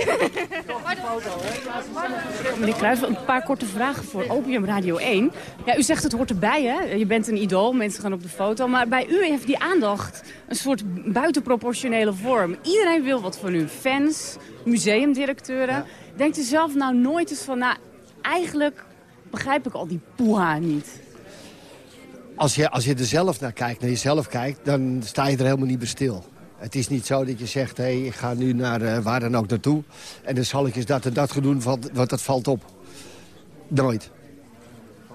Meneer Kruijf, een paar korte vragen voor Opium Radio 1. Ja, u zegt het hoort erbij, hè? Je bent een idool, mensen gaan op de foto. Maar bij u heeft die aandacht een soort buitenproportionele vorm. Iedereen wil wat van u. Fans, museumdirecteuren. Denkt u zelf nou nooit eens van... Nou, eigenlijk begrijp ik al die poeha niet. Als je, als je er zelf naar kijkt, naar jezelf kijkt... dan sta je er helemaal niet bij stil. Het is niet zo dat je zegt, hé, hey, ik ga nu naar uh, waar dan ook naartoe... en dan zal ik eens dat en dat gaan doen, want, dat valt op. Nooit.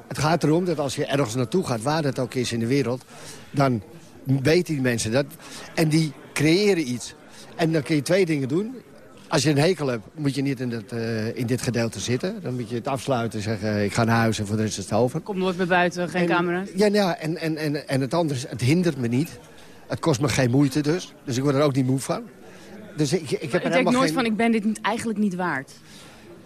Het gaat erom dat als je ergens naartoe gaat, waar dat ook is in de wereld... dan weten die mensen dat. En die creëren iets. En dan kun je twee dingen doen. Als je een hekel hebt, moet je niet in, dat, uh, in dit gedeelte zitten. Dan moet je het afsluiten en zeggen, ik ga naar huis en voor de rest is het over. Kom nooit meer buiten, geen en, camera's. Ja, ja en, en, en, en het andere is, het hindert me niet. Het kost me geen moeite dus. Dus ik word er ook niet moe van. Dus ik, ik heb ik denk nooit van, ik ben dit niet, eigenlijk niet waard.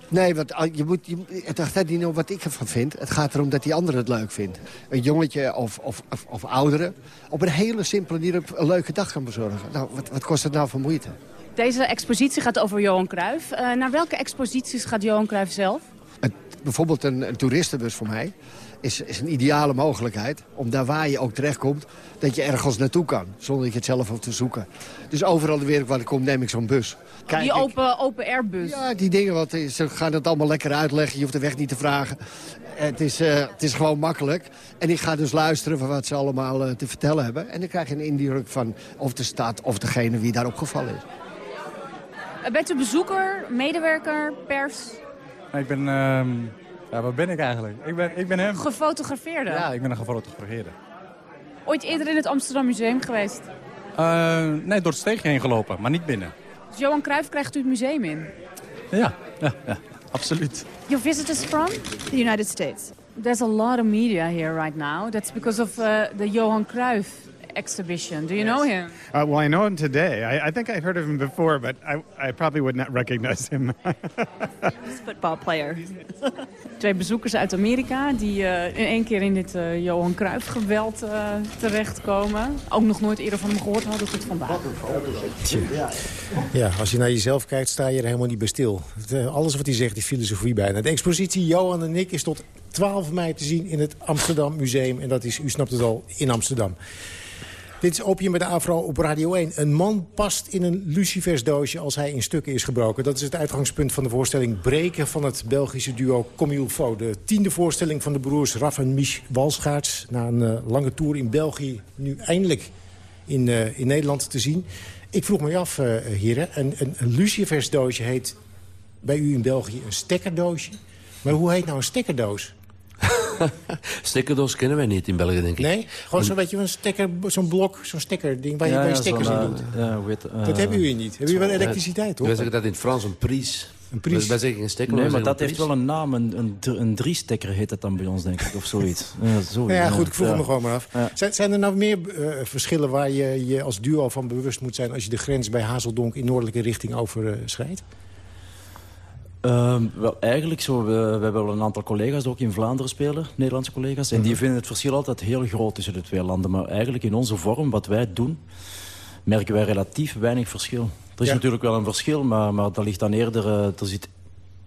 Nee, want je moet, je, het gaat niet om wat ik ervan vind. Het gaat erom dat die ander het leuk vindt. Een jongetje of, of, of, of ouderen op een hele simpele manier een leuke dag kan bezorgen. Nou, wat, wat kost het nou voor moeite? Deze expositie gaat over Johan Cruijff. Uh, naar welke exposities gaat Johan Cruijff zelf? Het bijvoorbeeld een, een toeristenbus voor mij is, is een ideale mogelijkheid. Om daar waar je ook terechtkomt, dat je ergens naartoe kan. Zonder dat je het zelf hoeft te zoeken. Dus overal de wereld waar ik kom, neem ik zo'n bus. Kijk die ik- open, open airbus. Ja, die dingen, want eh, ze gaan het allemaal lekker uitleggen. Je hoeft de weg niet te vragen. Het is, eh, het is gewoon makkelijk. En ik ga dus luisteren van wat ze allemaal eh, te vertellen hebben. En dan krijg je een indruk van of de stad of degene wie daar opgevallen is. Bent u bezoeker, medewerker, pers, Ik ben... ehm, ja, wat ben ik eigenlijk? Ik ben, ik ben hem. gefotografeerde? Ja, ik ben een gefotografeerde. Ooit eerder in het Amsterdam Museum geweest. Eh, nee, door het steegje heen gelopen, maar niet binnen. Dus Johan Cruijff krijgt u het museum in. Ja, ja, ja absoluut. Your visitors from? The United States. There's a lot of media here right now. That's because of uh, the Johan Cruijff exhibition. Do you know him? Uh, well, I know him today. I, I think I've heard of him before, but I, I probably would not recognize him. Football player. Twee bezoekers uit Amerika die eh, in één keer in dit eh, Johan Cruijff geweld eh, terechtkomen. Ook nog nooit eerder van hem gehoord hadden tot vandaag. Ja, als je naar jezelf kijkt, sta je er helemaal niet bij stil. Alles wat hij zegt, die filosofie bijna. De expositie Johan en ik is tot 12 mei te zien in het Amsterdam Museum. En dat is, u snapt het al, in Amsterdam. Dit is Opium met de Afro op Radio 1. Een man past in een lucifersdoosje als hij in stukken is gebroken. Dat is het uitgangspunt van de voorstelling Breken van het Belgische duo Comilfo. De tiende voorstelling van de broers Raf en Mich Walsgaards. Na een eh, lange tour in België, nu eindelijk in, eh, in Nederland te zien. Ik vroeg me af, eh heren, een, een, een lucifersdoosje heet bij u in België een stekkerdoosje. Maar hoe heet nou een stekkerdoos? Stekkerdoos kennen wij niet in België, denk ik. Nee? Gewoon zo'n beetje een stekker, zo'n blok, zo'n stekkerding waar je, waar je stekkers in doet. Ja, hoe heet, eh, Dat hebben jullie niet. Hebben jullie wel elektriciteit, hoor? Wij zeggen dat in het Frans een pries. Een pries. Wij, zeggen geen stekker, Nee, maar dat heeft wel een naam. Een, een, dr- een driestekker heet het dan bij ons, denk ik. Of zoiets. Ja, zo, Nou ja, goed, ik vroeg ja. me gewoon maar af. Ja. Zijn, zijn er nou meer eh, verschillen waar je je als duo van bewust moet zijn... als je de grens bij Hazeldonk in noordelijke richting overschrijdt? Ehm, wel, eigenlijk zo. We, we hebben wel een aantal collega's die ook in Vlaanderen spelen, Nederlandse collega's. En die Mhm. vinden het verschil altijd heel groot tussen de twee landen. Maar eigenlijk in onze vorm, wat wij doen, merken wij relatief weinig verschil. Er is Ja. natuurlijk wel een verschil, maar, maar dat ligt dan eerder... eh, er zit,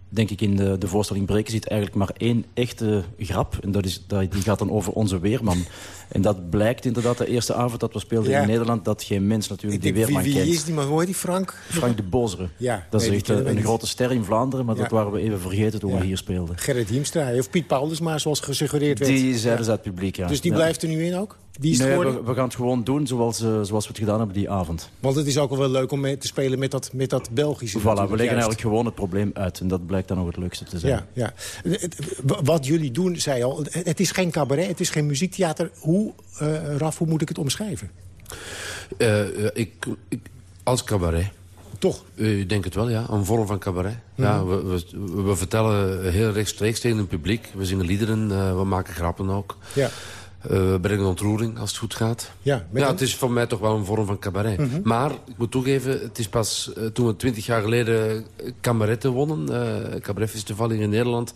denk ik, in de, de voorstelling Breken zit eigenlijk maar één echte grap. En dat is, dat, die gaat dan over onze weerman. En dat blijkt inderdaad de eerste avond dat we speelden Ja. in Nederland... dat geen mens natuurlijk die denk, wie, weerman wie kent. is die man? Hoe heet die, Frank? Frank de Bozere. Ja, dat is nee, echt een, grote ster in Vlaanderen, maar Ja. dat waren we even vergeten toen Ja. we hier speelden. Gerrit Hiemstra of Piet Paulus, maar zoals gesuggereerd werd. Die zeiden ze uit het publiek, ja. Dus die blijft er nu in ook? Is nee, we, we gaan het gewoon doen zoals, eh, zoals we het gedaan hebben die avond. Want het is ook wel wel leuk om mee te spelen met dat, met dat Belgische. Voilà, we leggen juist. eigenlijk gewoon het probleem uit. En dat blijkt dan ook het leukste te zijn. Ja, ja. Wat jullie doen, zei je al, het- is geen cabaret, het is geen muziektheater. Hoe, eh Raf, hoe moet ik het omschrijven? Eh, ik, ik, als cabaret. Toch? ik denk het wel, ja. Een vorm van cabaret. Ja, Mhm. we, we, we vertellen heel rechtstreeks tegen het publiek. We zingen liederen, eh, we maken grappen ook. Ja. Eh, we brengen ontroering als het goed gaat. Ja, ja het is voor mij toch wel een vorm van cabaret. Mhm. Maar ik moet toegeven, het is pas eh, toen we twintig jaar geleden cabaretten wonnen... eh cabaretfestival in Nederland...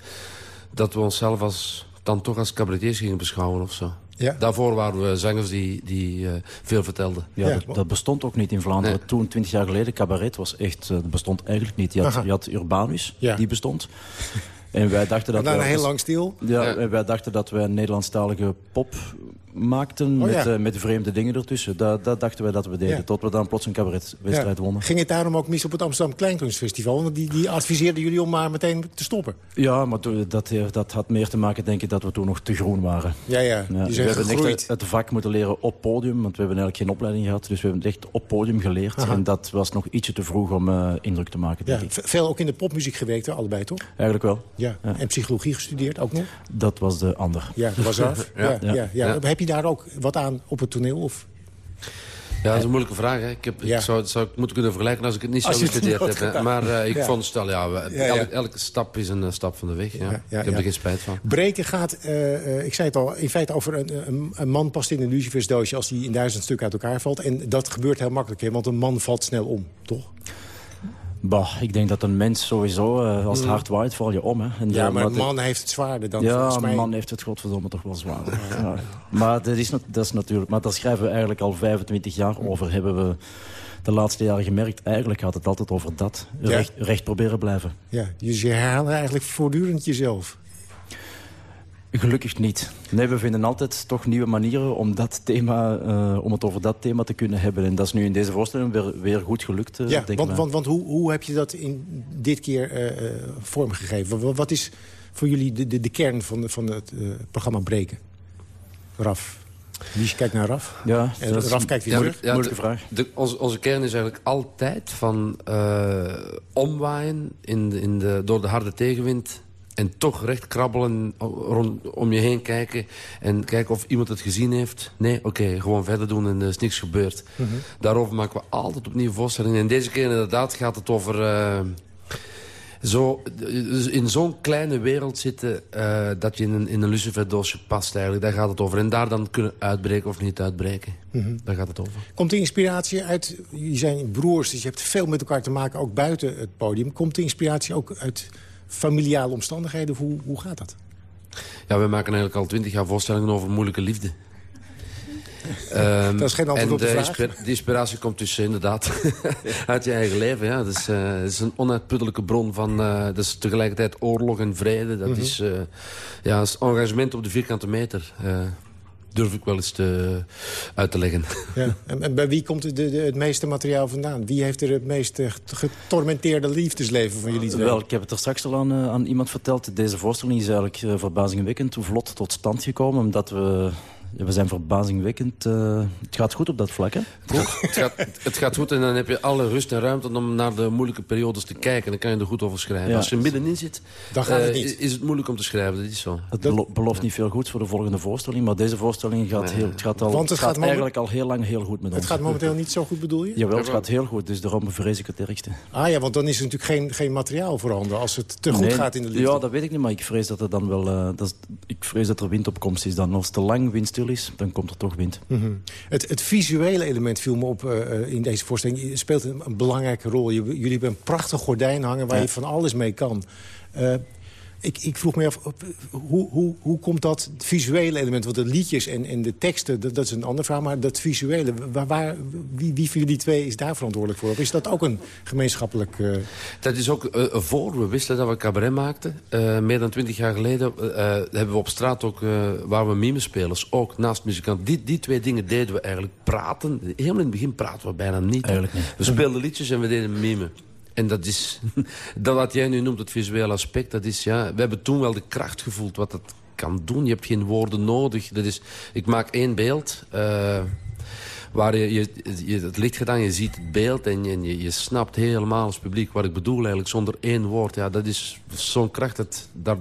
dat we onszelf als, dan toch als cabaretiers gingen beschouwen of zo. Ja. Daarvoor waren we zangers die, die eh, veel vertelden. Ja, dat, dat bestond ook niet in Vlaanderen. Toen, 20 jaar geleden, cabaret was echt, eh, dat bestond eigenlijk niet. Je had, je had Urbanus, Ja. die bestond. En wij dachten dat En daarna wij- heel lang stil. Ja, Ja. en wij dachten dat wij een Nederlandstalige pop maakten Oh, met, ja. eh, met vreemde dingen ertussen. Dat, dat dachten wij dat we deden, Ja. tot we dan plots een cabaretwedstrijd Ja. wonnen. Ging het daarom ook mis op het Amsterdam Kleinkunstfestival? Want die, die adviseerden jullie om maar meteen te stoppen. Ja, maar dat, eh, dat had meer te maken, denk ik, dat we toen nog te groen waren. Ja, ja. we hebben echt gegroeid. het, het vak moeten leren op podium, want we hebben eigenlijk geen opleiding gehad. Dus we hebben het echt op podium geleerd. Aha. En dat was nog ietsje te vroeg om eh, indruk te maken, denk ik. veel ook in de popmuziek gewerkt, hè, allebei toch? Eigenlijk wel. Ja. En psychologie gestudeerd ook nog? Dat was de ander. Ja, dat was af. ja. Ja, ja, Heb je daar ook wat aan op het toneel? Of? Ja, dat is een moeilijke vraag. Hè. Ik, heb, Ja. ik zou het zou ik moeten kunnen vergelijken als ik het niet zou het gestudeerd heb. hè. Maar eh, ik Ja. vond stel, ja, elke, elke stap is een eh, stap van de weg. Ja. ik heb er geen spijt van. Breken gaat, eh, ik zei het al, in feite over een, een, een man past in een lucifersdoosje... als die in duizend stukken uit elkaar valt. En dat gebeurt heel makkelijk, hè, want een man valt snel om, toch? Bah, ik denk dat een mens sowieso, eh, als het hard waait, val je om. Hè. En Ja, maar een man heeft het zwaarder dan ja, volgens mij. een man heeft het godverdomme toch wel zwaar. Ja. Maar dat is, dat is natuurlijk... Maar daar schrijven we eigenlijk al 25 jaar over. Hebben we de laatste jaren gemerkt. Eigenlijk gaat het altijd over dat. Ja. Recht, recht proberen blijven. Ja, dus je herhaalt eigenlijk voortdurend jezelf. Gelukkig niet. Nee, we vinden altijd toch nieuwe manieren om, dat thema, uh, om het over dat thema te kunnen hebben. En dat is nu in deze voorstelling weer, weer goed gelukt, uh, ja, denk want, want, want, hoe, hoe heb je dat in dit keer uh, vormgegeven? Wat is voor jullie de, de, de kern van, van het programma Breken? Raf? Wie kijkt naar Raf? Ja, en Raf kijkt weer terug. Ja, Moeilijke vraag. De, onze, onze kern is eigenlijk altijd van omwaaien in de, in de, door de harde tegenwind en toch recht krabbelen, rond, om je heen kijken... en kijken of iemand het gezien heeft. Nee, oké, gewoon verder doen en er is niks gebeurd. Mhm. Daarover maken we altijd opnieuw voorstellingen. En deze keer inderdaad gaat het over... Uh, zo, dus in zo'n kleine wereld zitten uh, dat je in een, in een luciferdoosje past eigenlijk. Daar gaat het over. En daar dan kunnen uitbreken of niet uitbreken. Mm Daar gaat het over. Komt de inspiratie uit... Je zijn broers, dus je hebt veel met elkaar te maken, ook buiten het podium. Komt de inspiratie ook uit familiale omstandigheden? Hoe, hoe gaat dat? Ja, we maken eigenlijk al twintig jaar voorstellingen over moeilijke liefde. um, dat is geen antwoord en op de, vraag. de inspiratie komt dus inderdaad uit je eigen leven. Ja. Dat, is, uh, is een onuitputtelijke bron van... Uh, dat is tegelijkertijd oorlog en vrede. Dat mm -hmm. is, uh, ja, is engagement op de vierkante meter durf ik wel eens te, uit te leggen. Ja. En, en bij wie komt het, de, de, het meeste materiaal vandaan? Wie heeft er het meest getormenteerde liefdesleven van jullie twee? Wel, ik heb het er straks al aan, aan iemand verteld. Deze voorstelling is eigenlijk uh, verbazingwekkend vlot tot stand gekomen... omdat we we zijn verbazingwekkend. Uh, het gaat goed op dat vlak, hè? het, gaat, het gaat goed en dan heb je alle rust en ruimte om naar de moeilijke periodes te kijken. Dan kan je er goed over schrijven. Ja. Als je middenin zit, dan gaat het niet. is het moeilijk om te schrijven. Dat is zo. Het belo belooft niet veel goeds voor de volgende voorstelling. Maar deze voorstelling gaat, heel, het gaat, al, Want het gaat, gaat eigenlijk al heel lang heel goed met het ons. Het gaat momenteel niet zo goed, bedoel je? Jawel, het gaat heel goed. Dus daarom vrees ik het ergste. Ah ja, want dan is er natuurlijk geen, geen materiaal voorhanden als het te goed nee, gaat in de liefde. Ja, dat weet ik niet. Maar ik vrees dat er dan wel... Uh, dat, ik vrees dat er windopkomst is dan. Als het te lang is, dan komt er toch wint. Mm -hmm. het, het, visuele element viel me op uh, in deze voorstelling. Je speelt een, een belangrijke rol. Je, jullie hebben een prachtig gordijn hangen waar ja. je van alles mee kan. Uh, ik, ik, vroeg me af, hoe, hoe, hoe komt dat visuele element... want de liedjes en, en de teksten, dat, dat, is een ander verhaal... maar dat visuele, waar, waar, wie, wie van jullie twee is daar verantwoordelijk voor? Of is dat ook een gemeenschappelijk... Uh... Dat is ook uh, voor we wisten dat we cabaret maakten. Uh, meer dan twintig jaar geleden hebben we op straat ook... waar we mimespelers, ook naast muzikanten... Die, die twee dingen deden we eigenlijk praten. Helemaal in het begin praten we bijna niet. Eigenlijk niet. We speelden liedjes en we deden mimen. En dat is, dat wat jij nu noemt, het visuele aspect, dat is, ja, we hebben toen wel de kracht gevoeld wat dat kan doen. Je hebt geen woorden nodig. Dat is, ik maak één beeld, uh, waar je, je, je, het licht gedaan, je ziet het beeld en je, je, snapt helemaal als publiek wat ik bedoel eigenlijk zonder één woord. Ja, dat is zo'n kracht, dat, daar,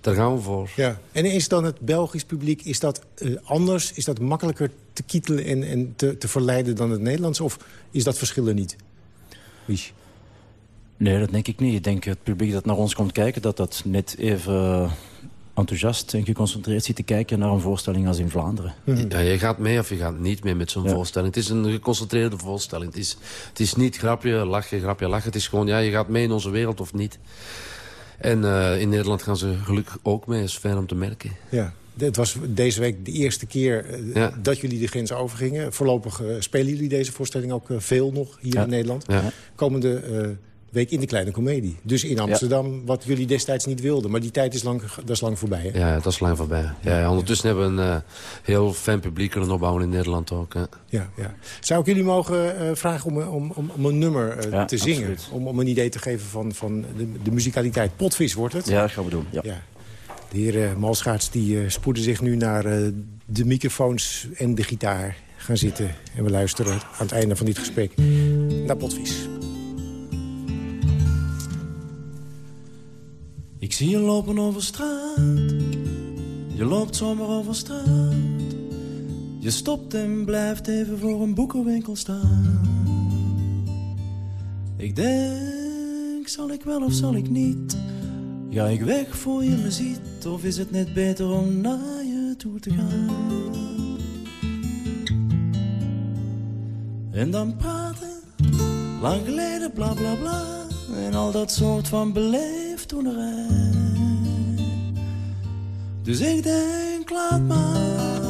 daar gaan we voor. Ja. En is dan het Belgisch publiek, is dat uh, anders? Is dat makkelijker te kietelen en, en te, te verleiden dan het Nederlands? Of is dat verschil er niet? Wies? Nee, dat denk ik niet. Ik denk het publiek dat naar ons komt kijken... dat dat net even enthousiast en geconcentreerd zit te kijken... naar een voorstelling als in Vlaanderen. Ja, je gaat mee of je gaat niet mee met zo'n ja. voorstelling. Het is een geconcentreerde voorstelling. Het is, het is niet grapje, lachje, grapje, lachen. Het is gewoon, ja, je gaat mee in onze wereld of niet. En uh, in Nederland gaan ze gelukkig ook mee. Dat is fijn om te merken. Ja. Het was deze week de eerste keer ja. dat jullie de grens overgingen. Voorlopig uh, spelen jullie deze voorstelling ook veel nog hier ja. in Nederland. Ja. Komende week in de Kleine Comedie. Dus in Amsterdam, ja. wat jullie destijds niet wilden. Maar die tijd is lang, dat is lang voorbij, hè? Ja, dat is lang voorbij. Ja, ondertussen hebben we een uh, heel fan publiek kunnen opbouwen in Nederland ook. Hè? Ja, ja. Zou ik jullie mogen uh, vragen om, om, om, om, een nummer uh, ja, te zingen? Om, om een idee te geven van, van de, de muzikaliteit. Potvis wordt het? Ja, dat gaan we doen. Ja. ja. De heer Malschaarts die spoeden zich nu naar de microfoons en de gitaar gaan zitten. En we luisteren aan het einde van dit gesprek naar Potvis. Ik zie je lopen over straat, je loopt zomaar over straat. Je stopt en blijft even voor een boekenwinkel staan. Ik denk, zal ik wel of zal ik niet? Ga ik weg voor je me ziet, of is het net beter om naar je toe te gaan? En dan praten, lang geleden, bla bla bla, en al dat soort van beleefd Dus ik denk, laat maar.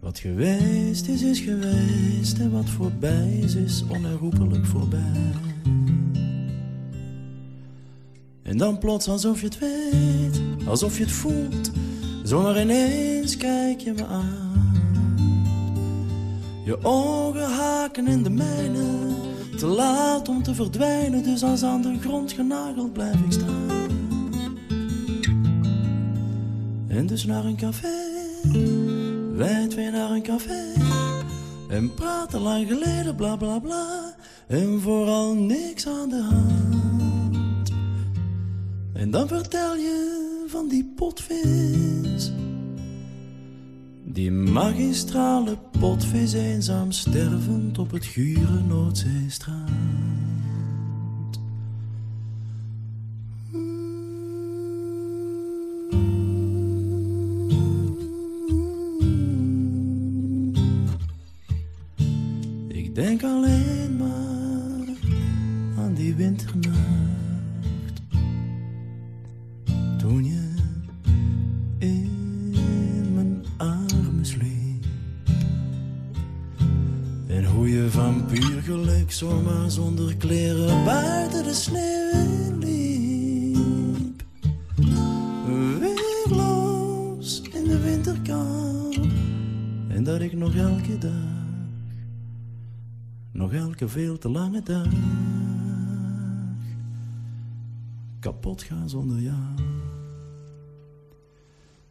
Wat geweest is, is geweest. En wat voorbij is, is onherroepelijk voorbij. En dan plots alsof je het weet, alsof je het voelt. Zomaar ineens kijk je me aan. Je ogen haken in de mijne. Te laat om te verdwijnen, dus als aan de grond genageld blijf ik staan. En dus naar een café, wij twee naar een café. En praten lang geleden, bla bla bla. En vooral niks aan de hand. En dan vertel je van die potvis. Die magistrale potvis eenzaam stervend op het gure Noordzeestrand. Ik denk alleen maar aan die winternacht. Geluk zomaar zonder kleren buiten de sneeuw liep. Weerloos in de winterkou. En dat ik nog elke dag, nog elke veel te lange dag, kapot ga zonder jou.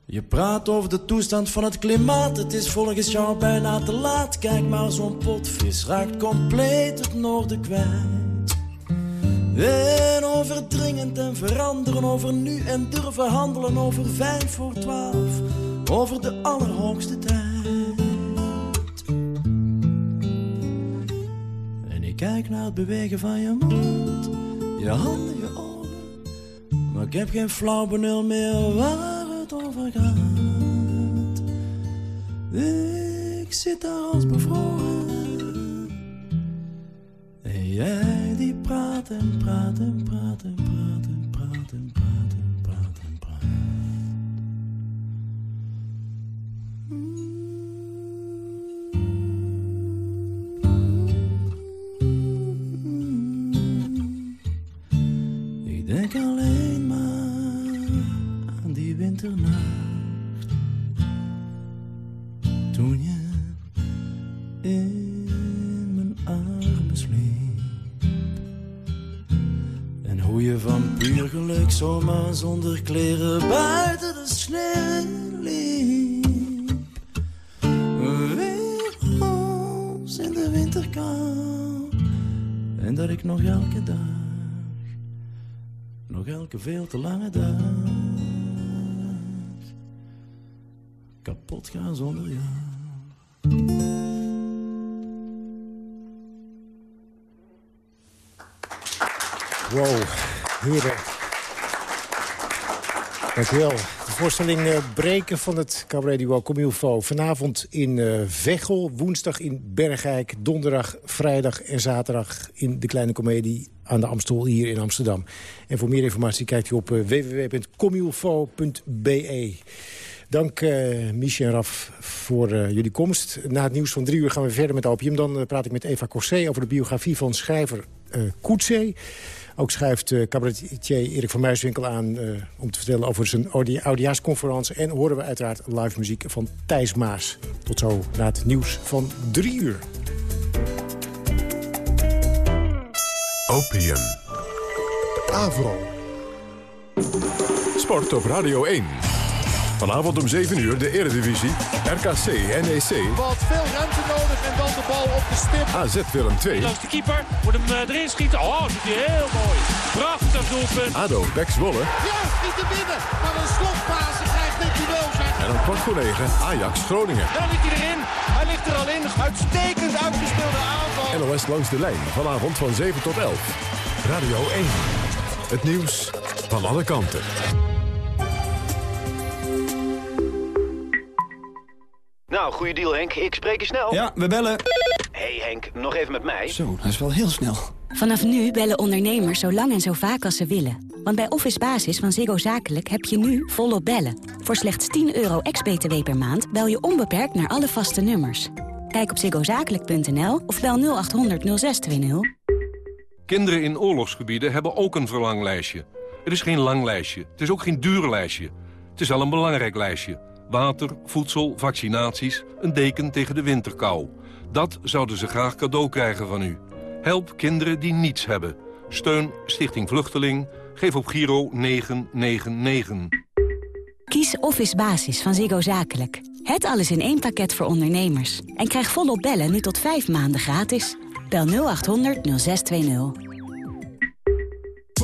Je praat over de toestand van het klimaat. Het is volgens jou bijna te laat. Kijk maar, zo'n potvis raakt compleet het noorden kwijt. En over dringend en veranderen, over nu en durven handelen, over vijf voor twaalf, over de allerhoogste tijd. En ik kijk naar het bewegen van je mond, je handen, je ogen, maar ik heb geen flauw benul meer waar Ik zit daar als bevroren. En jij die praat en praat en praat en praat en praat en praat en praat zonder kleren buiten de sneeuw liep. Weerloos in de winterkou. En dat ik nog elke dag, nog elke veel te lange dag, kapot ga zonder jou. Wow, Dankjewel. De voorstelling eh, Breken van het Cabaret Duo Comilfo. Vanavond in eh, Veghel, woensdag in Bergijk... donderdag, vrijdag en zaterdag in de Kleine Comedie aan de Amstel hier in Amsterdam. En voor meer informatie kijkt u op eh, www.comilfo.be. Dank uh, Michel en Raf voor uh, jullie komst. Na het nieuws van drie uur gaan we verder met Opium. Dan uh, praat ik met Eva Corsé over de biografie van schrijver uh. Ook schrijft uh, cabaretier Erik van Muiswinkel aan uh, om te vertellen over zijn oudejaarsconferentie. En horen we uiteraard live muziek van Thijs Maas. Tot zo na het nieuws van drie uur. Opium. Avro. Sport op Radio 1. Vanavond om 7 uur de Eredivisie. RKC NEC. Wat veel ruimte nodig en dan de bal op de stip. AZ Willem 2. Langs de keeper. Moet hem uh, erin schieten. Oh, dat doet hij heel mooi. Prachtig doelpunt. ADO Bex Wolle. Ja, niet te binnen. Maar een slotfase krijgt Nicky Wilson. En om kwart voor 9 Ajax Groningen. Daar ligt hij erin. Hij ligt er al in. Uitstekend uitgespeelde aanval. NOS langs de lijn. Vanavond van 7 tot 11. Radio 1. Het nieuws van alle kanten. Nou, goede deal Henk. Ik spreek je snel. Ja, we bellen. hey Henk, nog even met mij. Zo, dat is wel heel snel. Vanaf nu bellen ondernemers zo lang en zo vaak als ze willen. Want bij Office Basis van Ziggo Zakelijk heb je nu volop bellen. Voor slechts 10 euro ex-BTW per maand bel je onbeperkt naar alle vaste nummers. Kijk op ziggozakelijk.nl of bel 0800 0620. Kinderen in oorlogsgebieden hebben ook een verlanglijstje. Het is geen lang lijstje. Het is ook geen duur lijstje. Het is wel een belangrijk lijstje. Water, voedsel, vaccinaties, een deken tegen de winterkou. Dat zouden ze graag cadeau krijgen van u. Help kinderen die niets hebben. Steun Stichting Vluchteling. Geef op Giro 999. Kies Office Basis van Ziggo Zakelijk. Het alles in één pakket voor ondernemers. En krijg volop bellen nu tot vijf maanden gratis. Bel 0800 0620.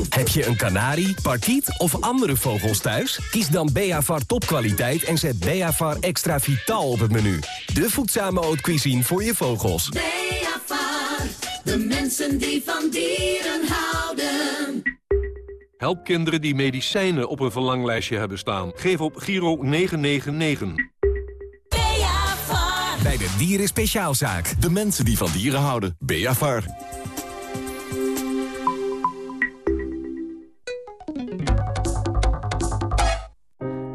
Heb je een kanarie, parkiet of andere vogels thuis? Kies dan Beavar topkwaliteit en zet Beavar extra vitaal op het menu. De voedzame haute cuisine voor je vogels. Beavar, de mensen die van dieren houden. Help kinderen die medicijnen op een verlanglijstje hebben staan. Geef op Giro 999. Bij de Dieren Speciaalzaak. De mensen die van dieren houden. Beavar.